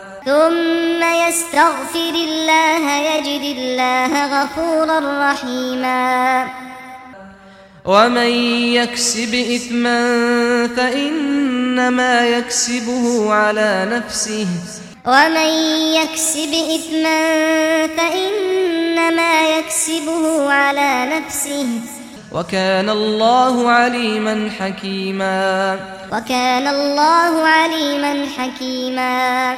ثم يستغفر الله يجد الله غفورا رحيما. ومن يكسب إثما فإنما يكسبه على نفسه. ومن يكسب إثما فإنما يكسبه على نفسه. وكان الله عليما حكيما. وكان الله عليما حكيما.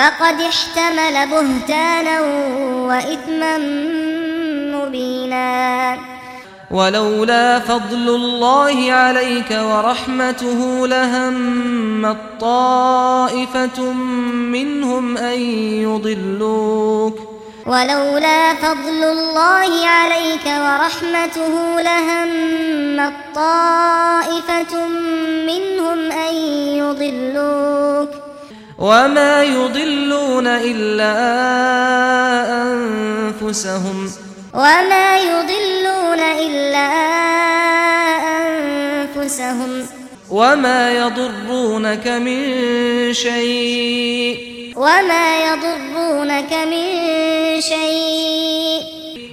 فقد احتمل بهتانا وإثما مبينا. ولولا فضل الله عليك ورحمته لهم الطائفة منهم أن يضلوك. ولولا فضل الله عليك ورحمته لهم الطائفة منهم أن يضلوك. وما يضلون الا انفسهم وما يضلون الا انفسهم وما يضرونك من شيء وما يضرونك من شيء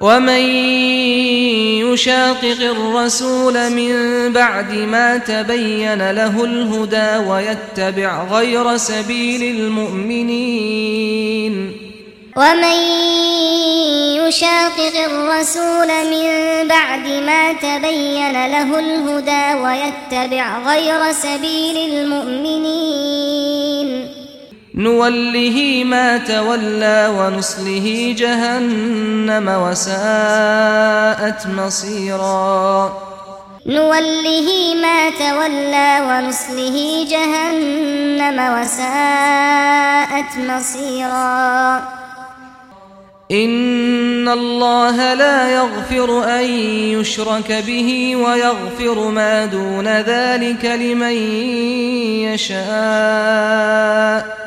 ومن يشاقق الرسول من بعد ما تبين له الهدى ويتبع غير سبيل المؤمنين ومن يشاقق الرسول من بعد ما تبين له الهدى ويتبع غير سبيل المؤمنين نوله ما تولى ونصله جهنم وساءت مصيرا. نوله ما تولى ونصله جهنم وساءت مصيرا. إن الله لا يغفر أن يشرك به ويغفر ما دون ذلك لمن يشاء.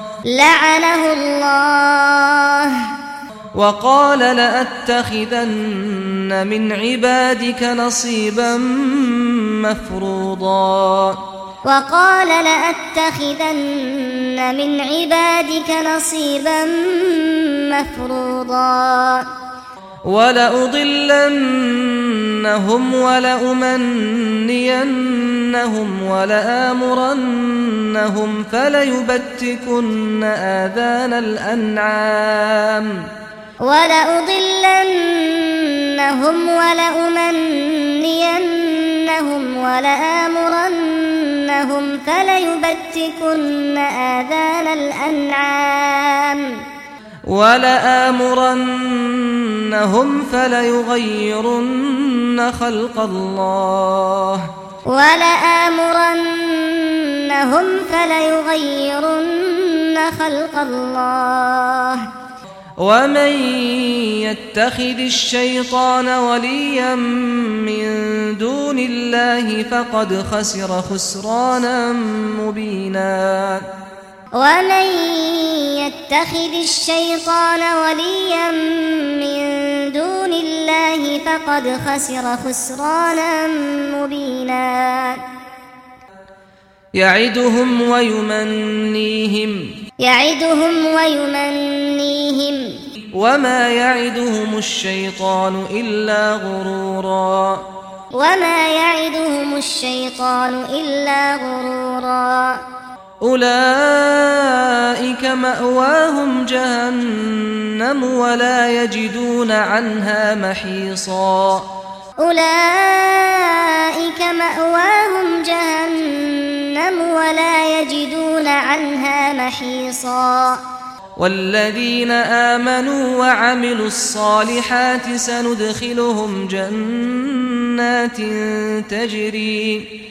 لعنه الله. وقال لأتخذن من عبادك نصيبا مفروضا. وقال لأتخذن من عبادك نصيبا مفروضا. ولأضلنهم ولأمنينهم ولآمرنهم فليبتكن آذان الأنعام ولأضلنهم ولأمنينهم ولآمرنهم فليبتكن آذان الأنعام ولآمرنهم فليغيرن خلق الله. ولآمرنهم فليغيرن خلق الله. ومن يتخذ الشيطان وليا من دون الله فقد خسر خسرانا مبينا. ومن يتخذ الشيطان وليا من دون الله فقد خسر خسرانا مبينا يعدهم ويمنيهم يعدهم ويمنيهم وما يعدهم الشيطان الا غرورا وما يعدهم الشيطان الا غرورا أولئك مأواهم جهنم ولا يجدون عنها محيصا. أولئك مأواهم جهنم ولا يجدون عنها محيصا. والذين آمنوا وعملوا الصالحات سندخلهم جنات تجري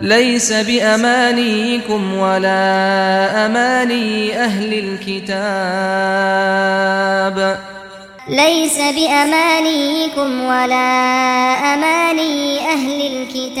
ليس بأمانيكم ولا أماني أهل الكتاب. ليس بأمانيكم ولا أماني أهل الكتاب.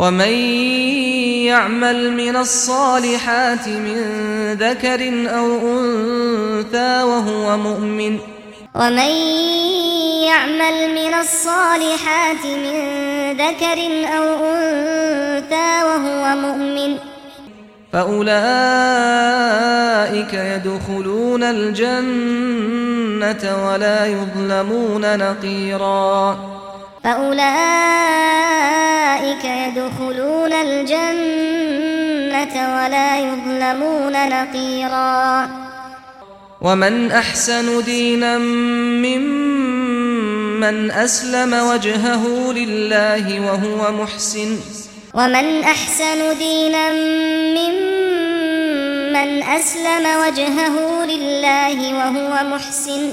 ومن يعمل من الصالحات من ذكر أو أنثى وهو مؤمن. ومن يعمل من الصالحات من ذكر أو أنثى وهو مؤمن. فاولائك يدخلون الجنة ولا يظلمون نقيراً. فأولئك يدخلون الجنة ولا يظلمون نقيرا ومن أحسن دينا ممن أسلم وجهه لله وهو محسن ومن أحسن دينا ممن أسلم وجهه لله وهو محسن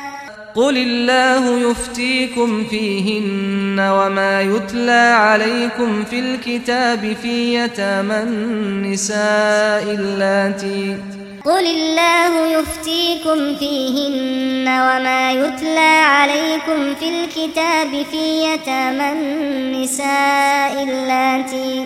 قل الله يفتيكم فيهن وما يتلى عليكم في الكتاب في يتامى النساء اللاتي قل الله يفتيكم فيهن وما يتلى عليكم في الكتاب في يتامى النساء اللاتي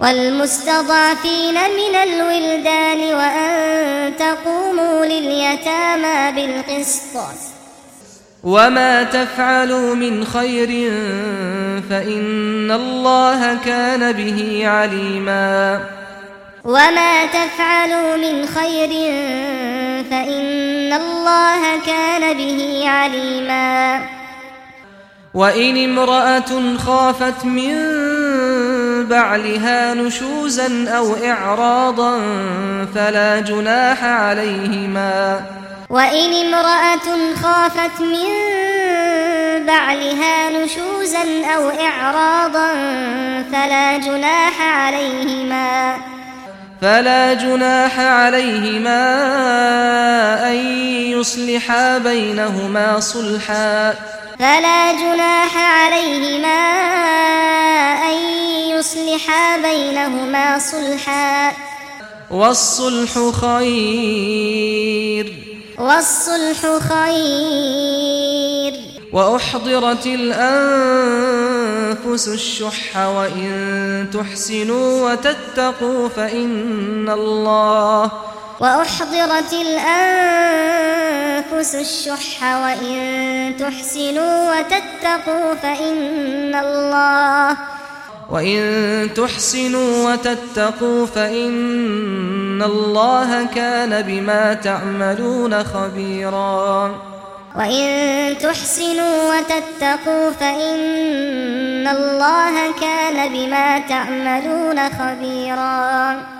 والمستضعفين من الولدان وأن تقوموا لليتامى بالقسط. وما تفعلوا من خير فإن الله كان به عليما. وما تفعلوا من خير فإن الله كان به عليما. وإن امرأة خافت من بعلها نشوزا أو إعراضا فلا جناح عليهما. وإن امرأة خافت من بعلها نشوزا أو إعراضا فلا جناح عليهما. فلا جناح عليهما أن يصلحا بينهما صلحا. فلا جناح عليهما أن يصلحا بينهما صلحا. والصلح خير. والصلح خير. وأحضرت الأنفس الشح وإن تحسنوا وتتقوا فإن الله وأحضرت الأنفس الشح وإن تحسنوا وتتقوا فإن الله وإن تحسنوا وتتقوا فإن الله كان بما تعملون خبيرا. وإن تحسنوا وتتقوا فإن الله كان بما تعملون خبيرا.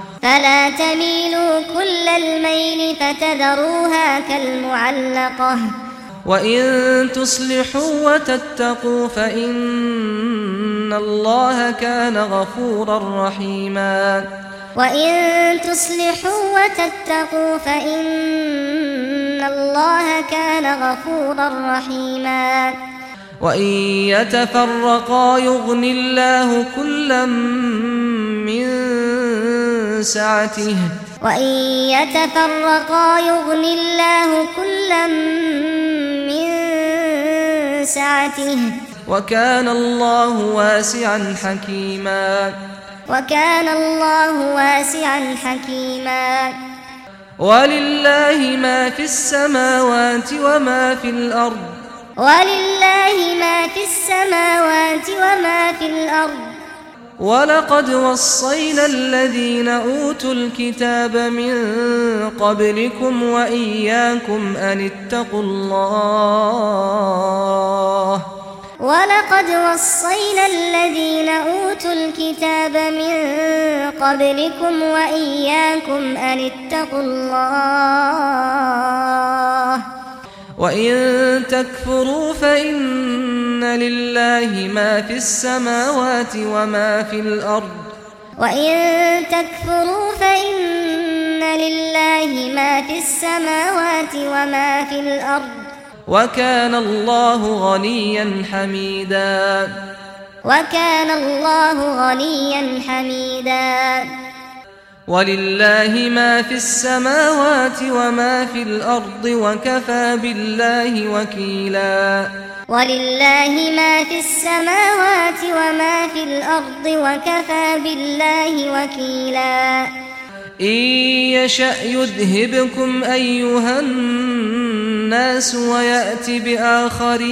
فلا تميلوا كل الميل فتذروها كالمعلقة وإن تصلحوا وتتقوا فإن الله كان غفورا رحيما وإن تصلحوا وتتقوا فإن الله كان غفورا رحيما وإن يتفرقا يغن الله كلا من سعته. وإن يتفرقا يغن الله كلا من سعته. وكان الله واسعا حكيما. وكان الله واسعا حكيما. ولله ما في السماوات وما في الأرض. ولله ما في السماوات وما في الأرض. وَلَقَدْ وَصَّيْنَا الَّذِينَ أُوتُوا الْكِتَابَ مِنْ قَبْلِكُمْ وَإِيَّاكُمْ أَنِ اتَّقُوا اللَّهَ وَلَقَدْ وَصَّيْنَا الَّذِينَ أُوتُوا الْكِتَابَ مِنْ قَبْلِكُمْ وَإِيَّاكُمْ أَنِ اتَّقُوا اللَّهَ وَإِن تَكْفُرُوا فَإِنَّ لِلَّهِ مَا فِي السَّمَاوَاتِ وَمَا فِي الْأَرْضِ وَإِن تَكْفُرُوا فَإِنَّ لِلَّهِ مَا فِي السَّمَاوَاتِ وَمَا فِي الْأَرْضِ وَكَانَ اللَّهُ غَنِيًّا حَمِيدًا وَكَانَ اللَّهُ غَنِيًّا حَمِيدًا ولله ما في السماوات وما في الأرض وكفى بالله وكيلا ولله ما في السماوات وما في الأرض وكفى بالله وكيلا إيش يذهبكم أيها الناس ويأتي بآخرين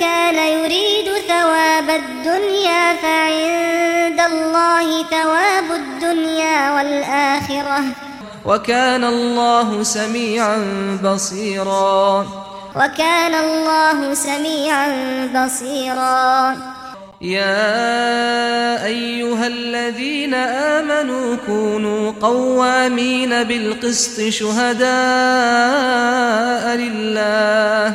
كان يريد ثواب الدنيا فعند الله ثواب الدنيا والآخرة. وكان الله سميعا بصيرا. وكان الله سميعا بصيرا. يا أيها الذين آمنوا كونوا قوامين بالقسط شهداء لله.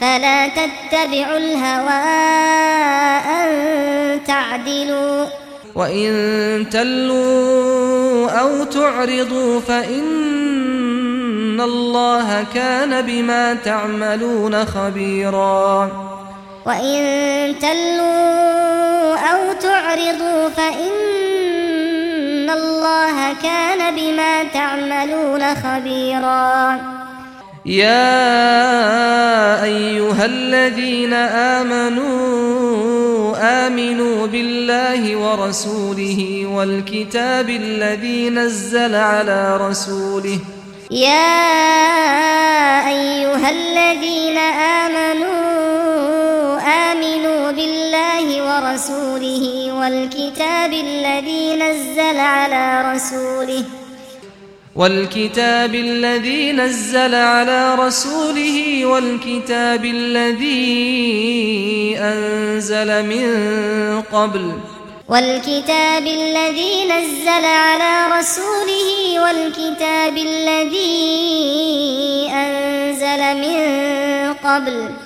فلا تتبعوا الهوى أن تعدلوا وإن تلوا أو تعرضوا فإن الله كان بما تعملون خبيرا. وإن تلوا أو تعرضوا فإن الله كان بما تعملون خبيرا. يا أيها الذين آمنوا آمنوا بالله ورسوله والكتاب الذي نزل على رسوله. يا أيها الذين آمنوا آمنوا بالله ورسوله والكتاب الذي نزل على رسوله. والكتاب الذي نزل على رسوله والكتاب الذي أنزل من قبل والكتاب الذي نزل على رسوله والكتاب الذي أنزل من قبل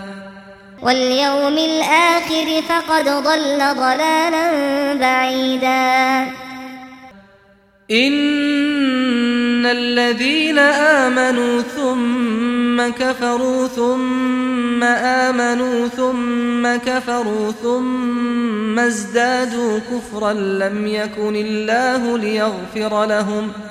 واليوم الآخر فقد ضل ضلالا بعيدا. إن الذين آمنوا ثم كفروا ثم آمنوا ثم كفروا ثم ازدادوا كفرا لم يكن الله ليغفر لهم ۖ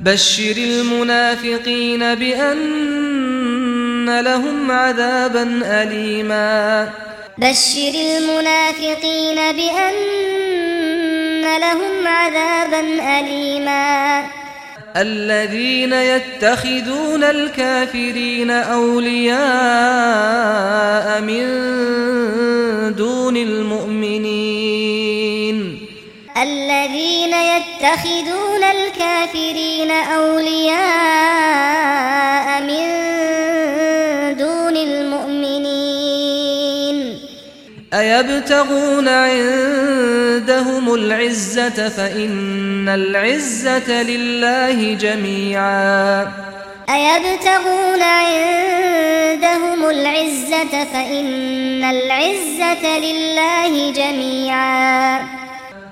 بشر المنافقين بأن لهم عذابا أليما. بشر المنافقين بأن لهم عذابا أليما. الذين يتخذون الكافرين أولياء من دون المؤمنين. الذين يتخذون الكافرين أولياء من دون المؤمنين. أيبتغون عندهم العزة فإن العزة لله جميعا. أيبتغون عندهم العزة فإن العزة لله جميعا.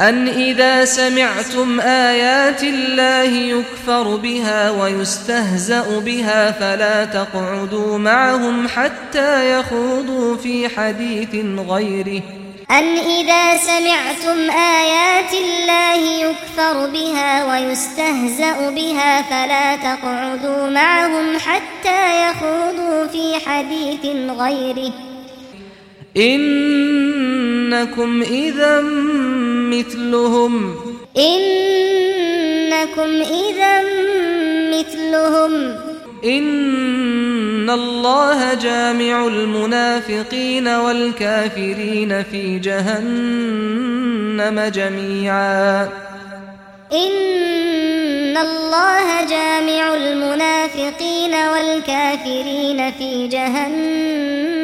أن إذا سمعتم آيات الله يكفر بها ويستهزأ بها فلا تقعدوا معهم حتى يخوضوا في حديث غيره. أن إذا سمعتم آيات الله يكفر بها ويستهزأ بها فلا تقعدوا معهم حتى يخوضوا في حديث غيره. إنكم إذا مثلهم. إنكم إذا مثلهم. إن الله جامع المنافقين والكافرين في جهنم جميعا. إن الله جامع المنافقين والكافرين في جهنم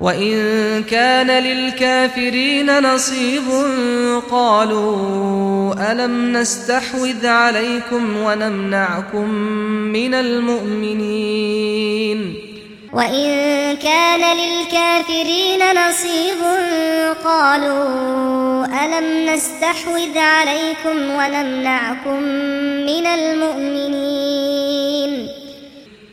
وإن كان للكافرين نصيب قالوا ألم نستحوذ عليكم ونمنعكم من المؤمنين وإن كان للكافرين نصيب قالوا ألم نستحوذ عليكم ونمنعكم من المؤمنين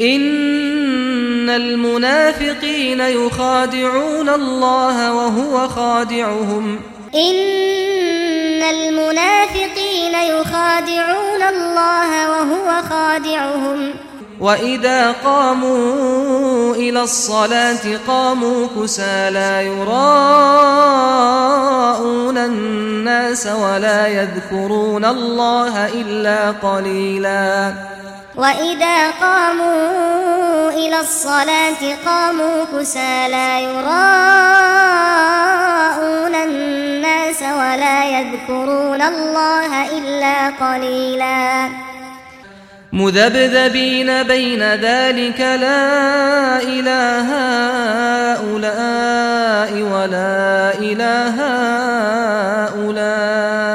إن المنافقين يخادعون الله وهو خادعهم. إن المنافقين يخادعون الله وهو خادعهم. وإذا قاموا إلى الصلاة قاموا كسالى يراءون الناس ولا يذكرون الله إلا قليلا. وَإِذَا قَامُوا إِلَى الصَّلَاةِ قَامُوا كُسَالَى يُرَاءُونَ النَّاسَ وَلَا يَذْكُرُونَ اللَّهَ إِلَّا قَلِيلًا. مذبذبين بين ذلك لا إله هؤلاء ولا إله هؤلاء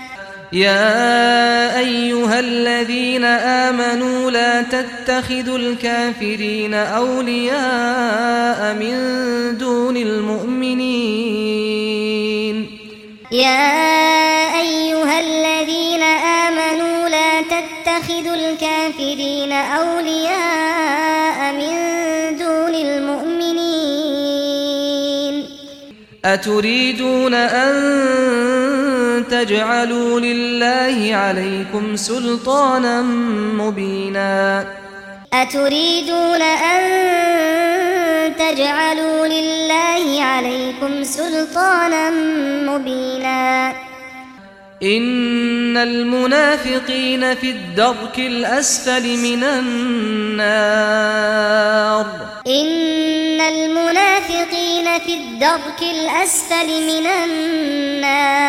يا أيها الذين آمنوا لا تتخذوا الكافرين أولياء من دون المؤمنين. يا أيها الذين آمنوا لا تتخذوا الكافرين أولياء من دون المؤمنين. أتريدون أن تجعلوا لله عليكم سلطانا مبينا. أتريدون أن تجعلوا لله عليكم سلطانا مبينا. إن المنافقين في الدرك الأسفل من النار إن المنافقين في الدرك الأسفل من النار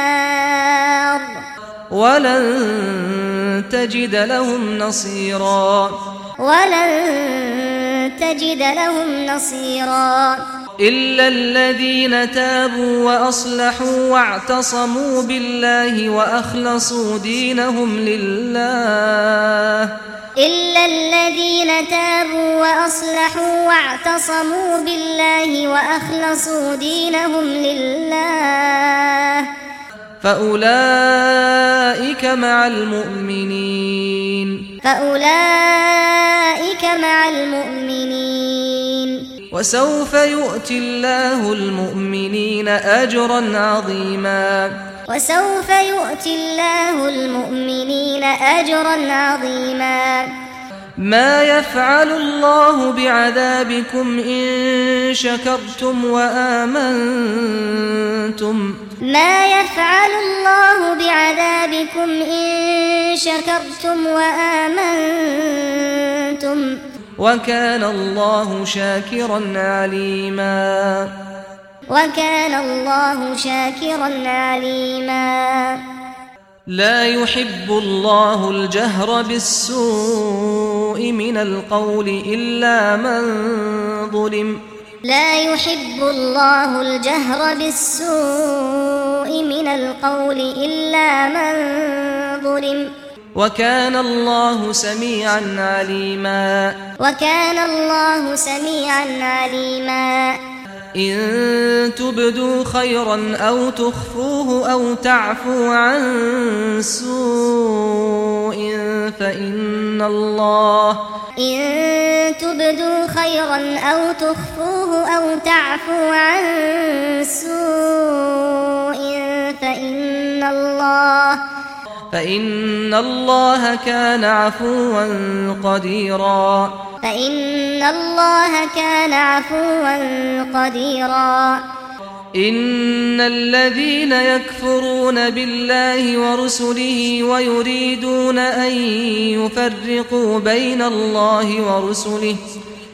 ولن تجد لهم نصيرا ولن تجد لهم نصيرا إلا الذين تابوا وأصلحوا واعتصموا بالله وأخلصوا دينهم لله. إلا الذين تابوا وأصلحوا واعتصموا بالله وأخلصوا دينهم لله. فأولئك مع المؤمنين. فأولئك مع المؤمنين. وسوف يؤتي الله المؤمنين اجرا عظيما. وسوف يؤتي الله المؤمنين اجرا عظيما. ما يفعل الله بعذابكم إن شكرتم وآمنتم. ما يفعل الله بعذابكم إن شكرتم وآمنتم. وكان الله شاكرا عليما. وكان الله شاكرا عليما. لا يحب الله الجهر بالسوء من القول إلا من ظلم. لا يحب الله الجهر بالسوء من القول إلا من ظلم. وكان الله سميعا عليما. وكان الله سميعا عليما. إن تبدوا خيرا أو تخفوه أو تعفو عن سوء فإن الله إن تبدوا خيرا أو تخفوه أو تعفو عن سوء فإن الله فإن الله كان عفوا قديرا فإن الله كان عفوا قديرا ان الذين يكفرون بالله ورسله ويريدون ان يفرقوا بين الله ورسله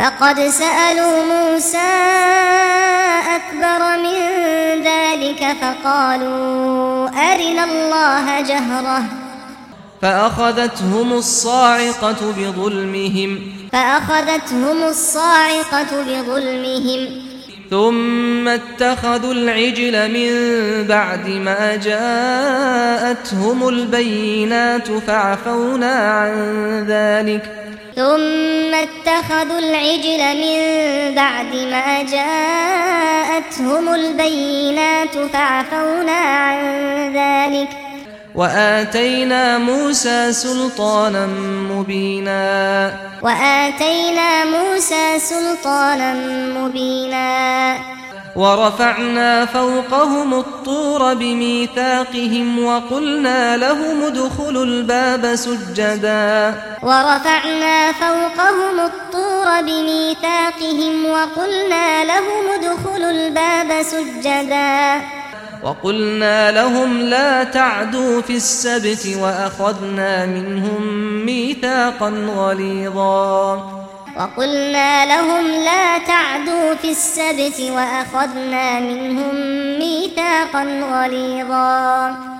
فقد سألوا موسى أكبر من ذلك فقالوا أرنا الله جهرة فأخذتهم الصاعقة بظلمهم فأخذتهم الصاعقة بظلمهم ثم اتخذوا العجل من بعد ما جاءتهم البينات فعفونا عن ذلك. ثم اتخذوا العجل من بعد ما جاءتهم البينات فعفونا عن ذلك. وآتينا موسى سلطانا مبينا. وآتينا موسى سلطانا مبينا. ورفعنا فوقهم الطور بميثاقهم وقلنا لهم ادخلوا الباب سجدا. ورفعنا فوقهم الطور بميثاقهم وقلنا لهم ادخلوا الباب سجدا. وقلنا لهم لا تعدوا في السبت وأخذنا منهم ميثاقا غليظا. وقلنا لهم لا تعدوا في السبت وأخذنا منهم ميثاقا غليظا.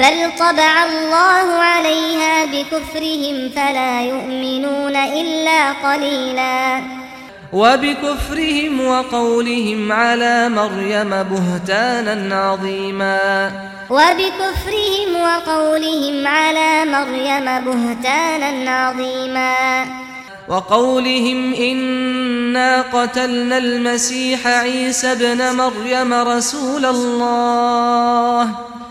بل طبع الله عليها بكفرهم فلا يؤمنون إلا قليلا. وبكفرهم وقولهم على مريم بهتانا عظيما. وبكفرهم وقولهم على مريم بهتانا عظيما. وقولهم إنا قتلنا المسيح عيسى ابن مريم رسول الله.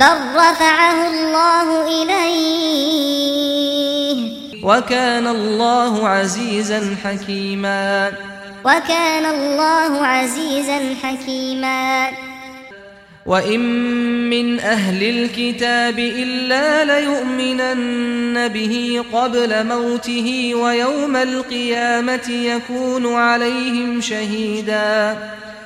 بل رفعه الله إليه وكان الله عزيزا حكيما وكان الله عزيزا حكيما وَإِن مِّنْ أَهْلِ الْكِتَابِ إِلَّا لَيُؤْمِنَنَّ بِهِ قَبْلَ مَوْتِهِ وَيَوْمَ الْقِيَامَةِ يَكُونُ عَلَيْهِمْ شَهِيدًا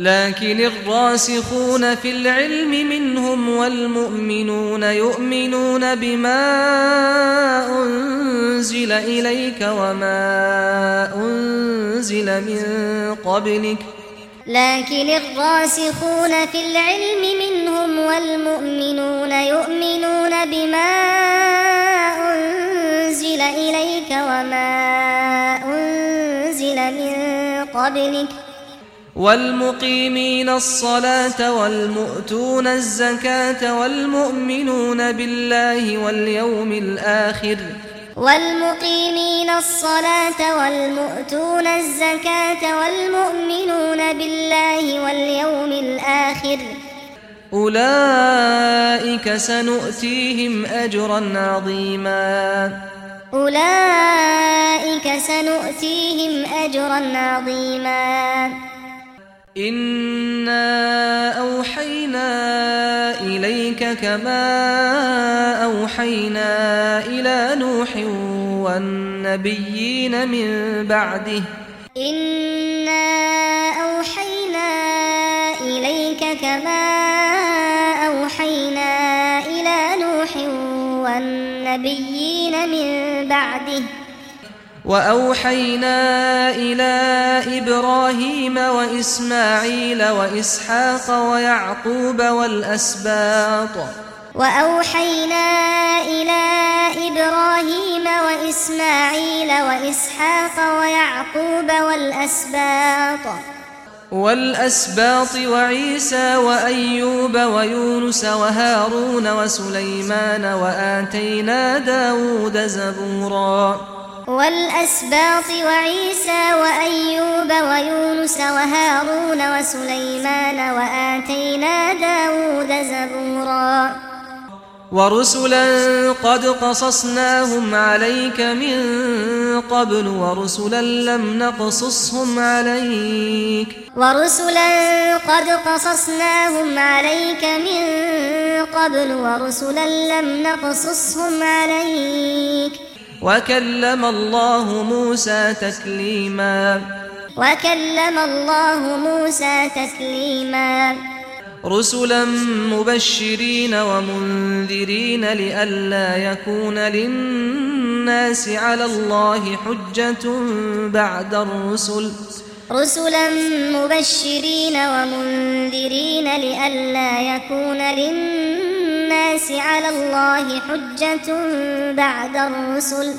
لكن الراسخون في العلم منهم والمؤمنون يؤمنون بما أنزل إليك وما أنزل من قبلك. لكن الراسخون في العلم منهم والمؤمنون يؤمنون بما أنزل إليك وما أنزل من قبلك. والمقيمين الصلاة والمؤتون الزكاة والمؤمنون بالله واليوم الآخر والمقيمين الصلاة والمؤتون الزكاة والمؤمنون بالله واليوم الآخر أولئك سنؤتيهم أجرا عظيما أولئك سنؤتيهم أجرا عظيما إنا أوحينا إليك كما أوحينا إلى نوح والنبيين من بعده إنا أوحينا إليك كما أوحينا إلى نوح والنبيين من بعده وأوحينا إلى إبراهيم وإسماعيل وإسحاق ويعقوب والأسباط. وأوحينا إلى إبراهيم وإسماعيل وإسحاق ويعقوب والأسباط. والأسباط وعيسى وأيوب ويونس وهارون وسليمان وآتينا داود زبوراً. والأسباط وعيسى وأيوب ويونس وهارون وسليمان وآتينا داوود زبورا. ورسلا قد قصصناهم عليك من قبل ورسلا لم نقصصهم عليك. ورسلا قد قصصناهم عليك من قبل ورسلا لم نقصصهم عليك. وكلم الله موسى تكليما وكلم الله موسى تكليما رسلا مبشرين ومنذرين لئلا يكون للناس على الله حجة بعد الرسل رسلا مبشرين ومنذرين لئلا يكون للناس على الله حجة بعد الرسل.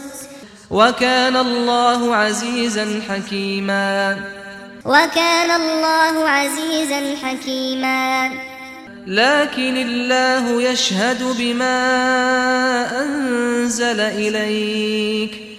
وكان الله عزيزا حكيما وكان الله عزيزا حكيما لكن الله يشهد بما أنزل إليك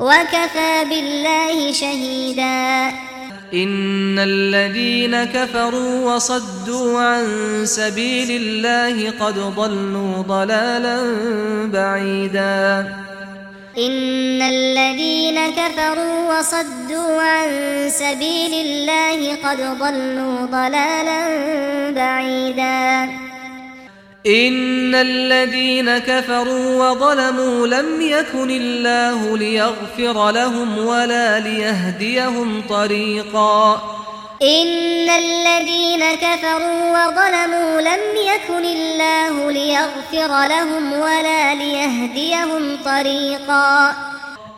وكفى بالله شهيدا. ان الذين كفروا وصدوا عن سبيل الله قد ضلوا ضلالا بعيدا. ان الذين كفروا وصدوا عن سبيل الله قد ضلوا ضلالا بعيدا. ان الذين كفروا وظلموا لم يكن الله ليغفر لهم ولا ليهديهم طريقا ان الذين كفروا وظلموا لم يكن الله ليغفر لهم ولا ليهديهم طريقا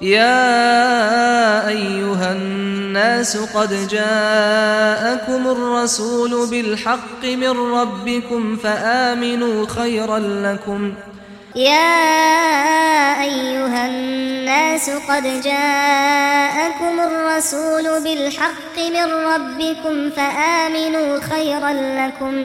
يا أيها الناس قد جاءكم الرسول بالحق من ربكم فآمنوا خيرا لكم. يا أيها الناس قد جاءكم الرسول بالحق من ربكم فآمنوا خيرا لكم.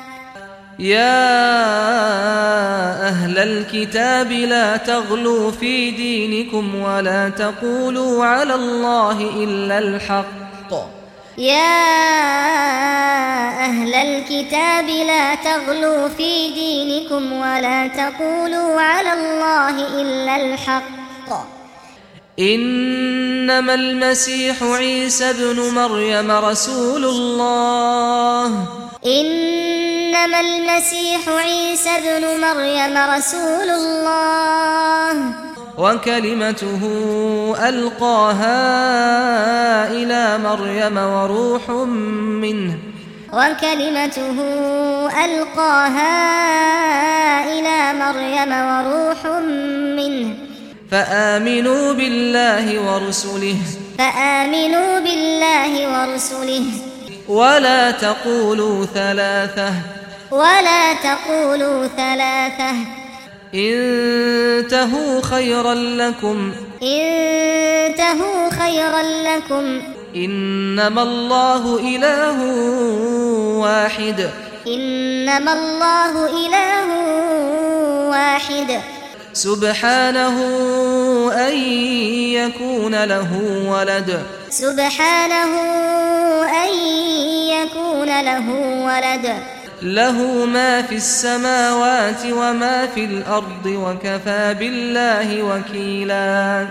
يا أهل الكتاب لا تغلوا في دينكم ولا تقولوا على الله إلا الحق. يا أهل الكتاب لا تغلوا في دينكم ولا تقولوا على الله إلا الحق. إنما المسيح عيسى ابن مريم رسول الله. إنما المسيح عيسى ابن مريم رسول الله. وكلمته ألقاها إلى مريم وروح منه. وكلمته ألقاها إلى مريم وروح منه. فآمنوا بالله ورسله. فآمنوا بالله ورسله. ولا تقولوا ثلاثة. ولا تقولوا ثلاثة. انتهوا خيرا لكم. انتهوا خيرا لكم. إنما الله إله واحد. إنما الله إله واحد. سبحانه أن يكون له ولد. سبحانه أن يكون له ولد. له ما في السماوات وما في الأرض وكفى بالله وكيلا.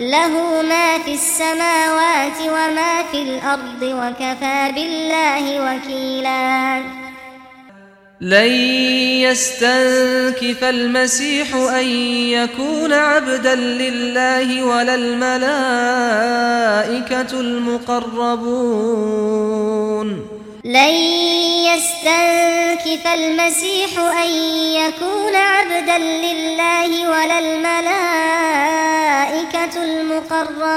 له ما في السماوات وما في الأرض وكفى بالله وكيلا. لن يستنكف المسيح أن يكون عبدا لله ولا الملائكة المقربون. لن يستنكف المسيح أن يكون عبدا لله ولا الملائكة المقربون.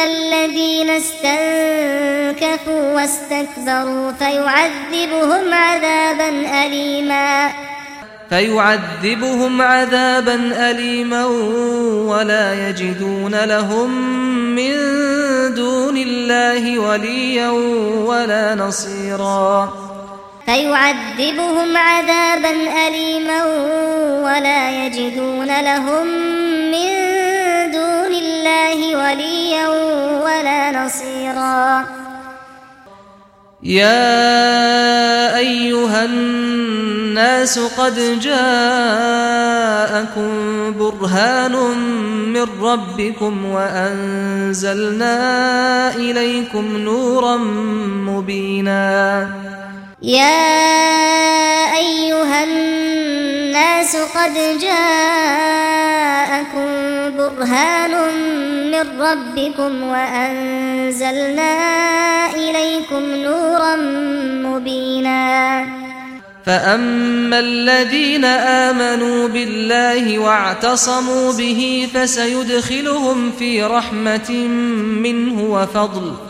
اما الذين استنكفوا واستكبروا فيعذبهم عذابا اليما. فيعذبهم عذابا اليما ولا يجدون لهم من دون الله وليا ولا نصيرا. فيعذبهم عذابا اليما ولا يجدون لهم من دون الله وليا ولا نصيرا. يا أيها الناس قد جاءكم برهان من ربكم وأنزلنا إليكم نورا مبينا. يا أيها الناس قد جاءكم برهان من ربكم وأنزلنا إليكم نورا مبينا. فاما الذين امنوا بالله واعتصموا به فسيدخلهم في رحمه منه وفضل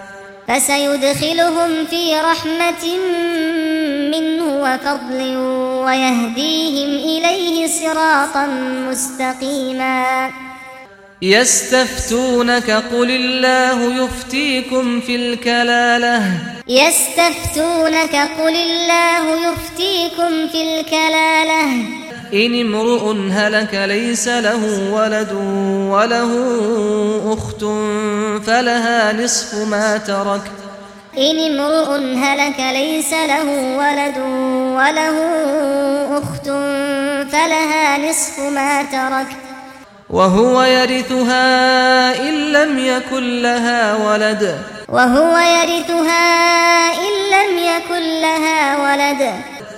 فسيدخلهم في رحمة منه وفضل ويهديهم إليه صراطا مستقيما. يستفتونك قل الله يفتيكم في الكلالة. يستفتونك قل الله يفتيكم في الكلالة. إن امرؤ هلك ليس له ولد وله أخت فلها نصف ما ترك. إن امرؤ هلك ليس له ولد وله أخت فلها نصف ما ترك. وهو يرثها إن لم يكن لها ولد. وهو يرثها إن لم يكن لها ولد.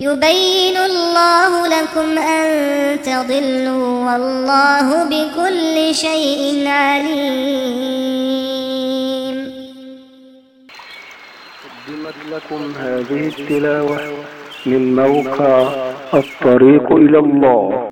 يبين الله لكم أن تضلوا والله بكل شيء عليم. قدمت لكم هذه التلاوة من موقع الطريق إلى الله.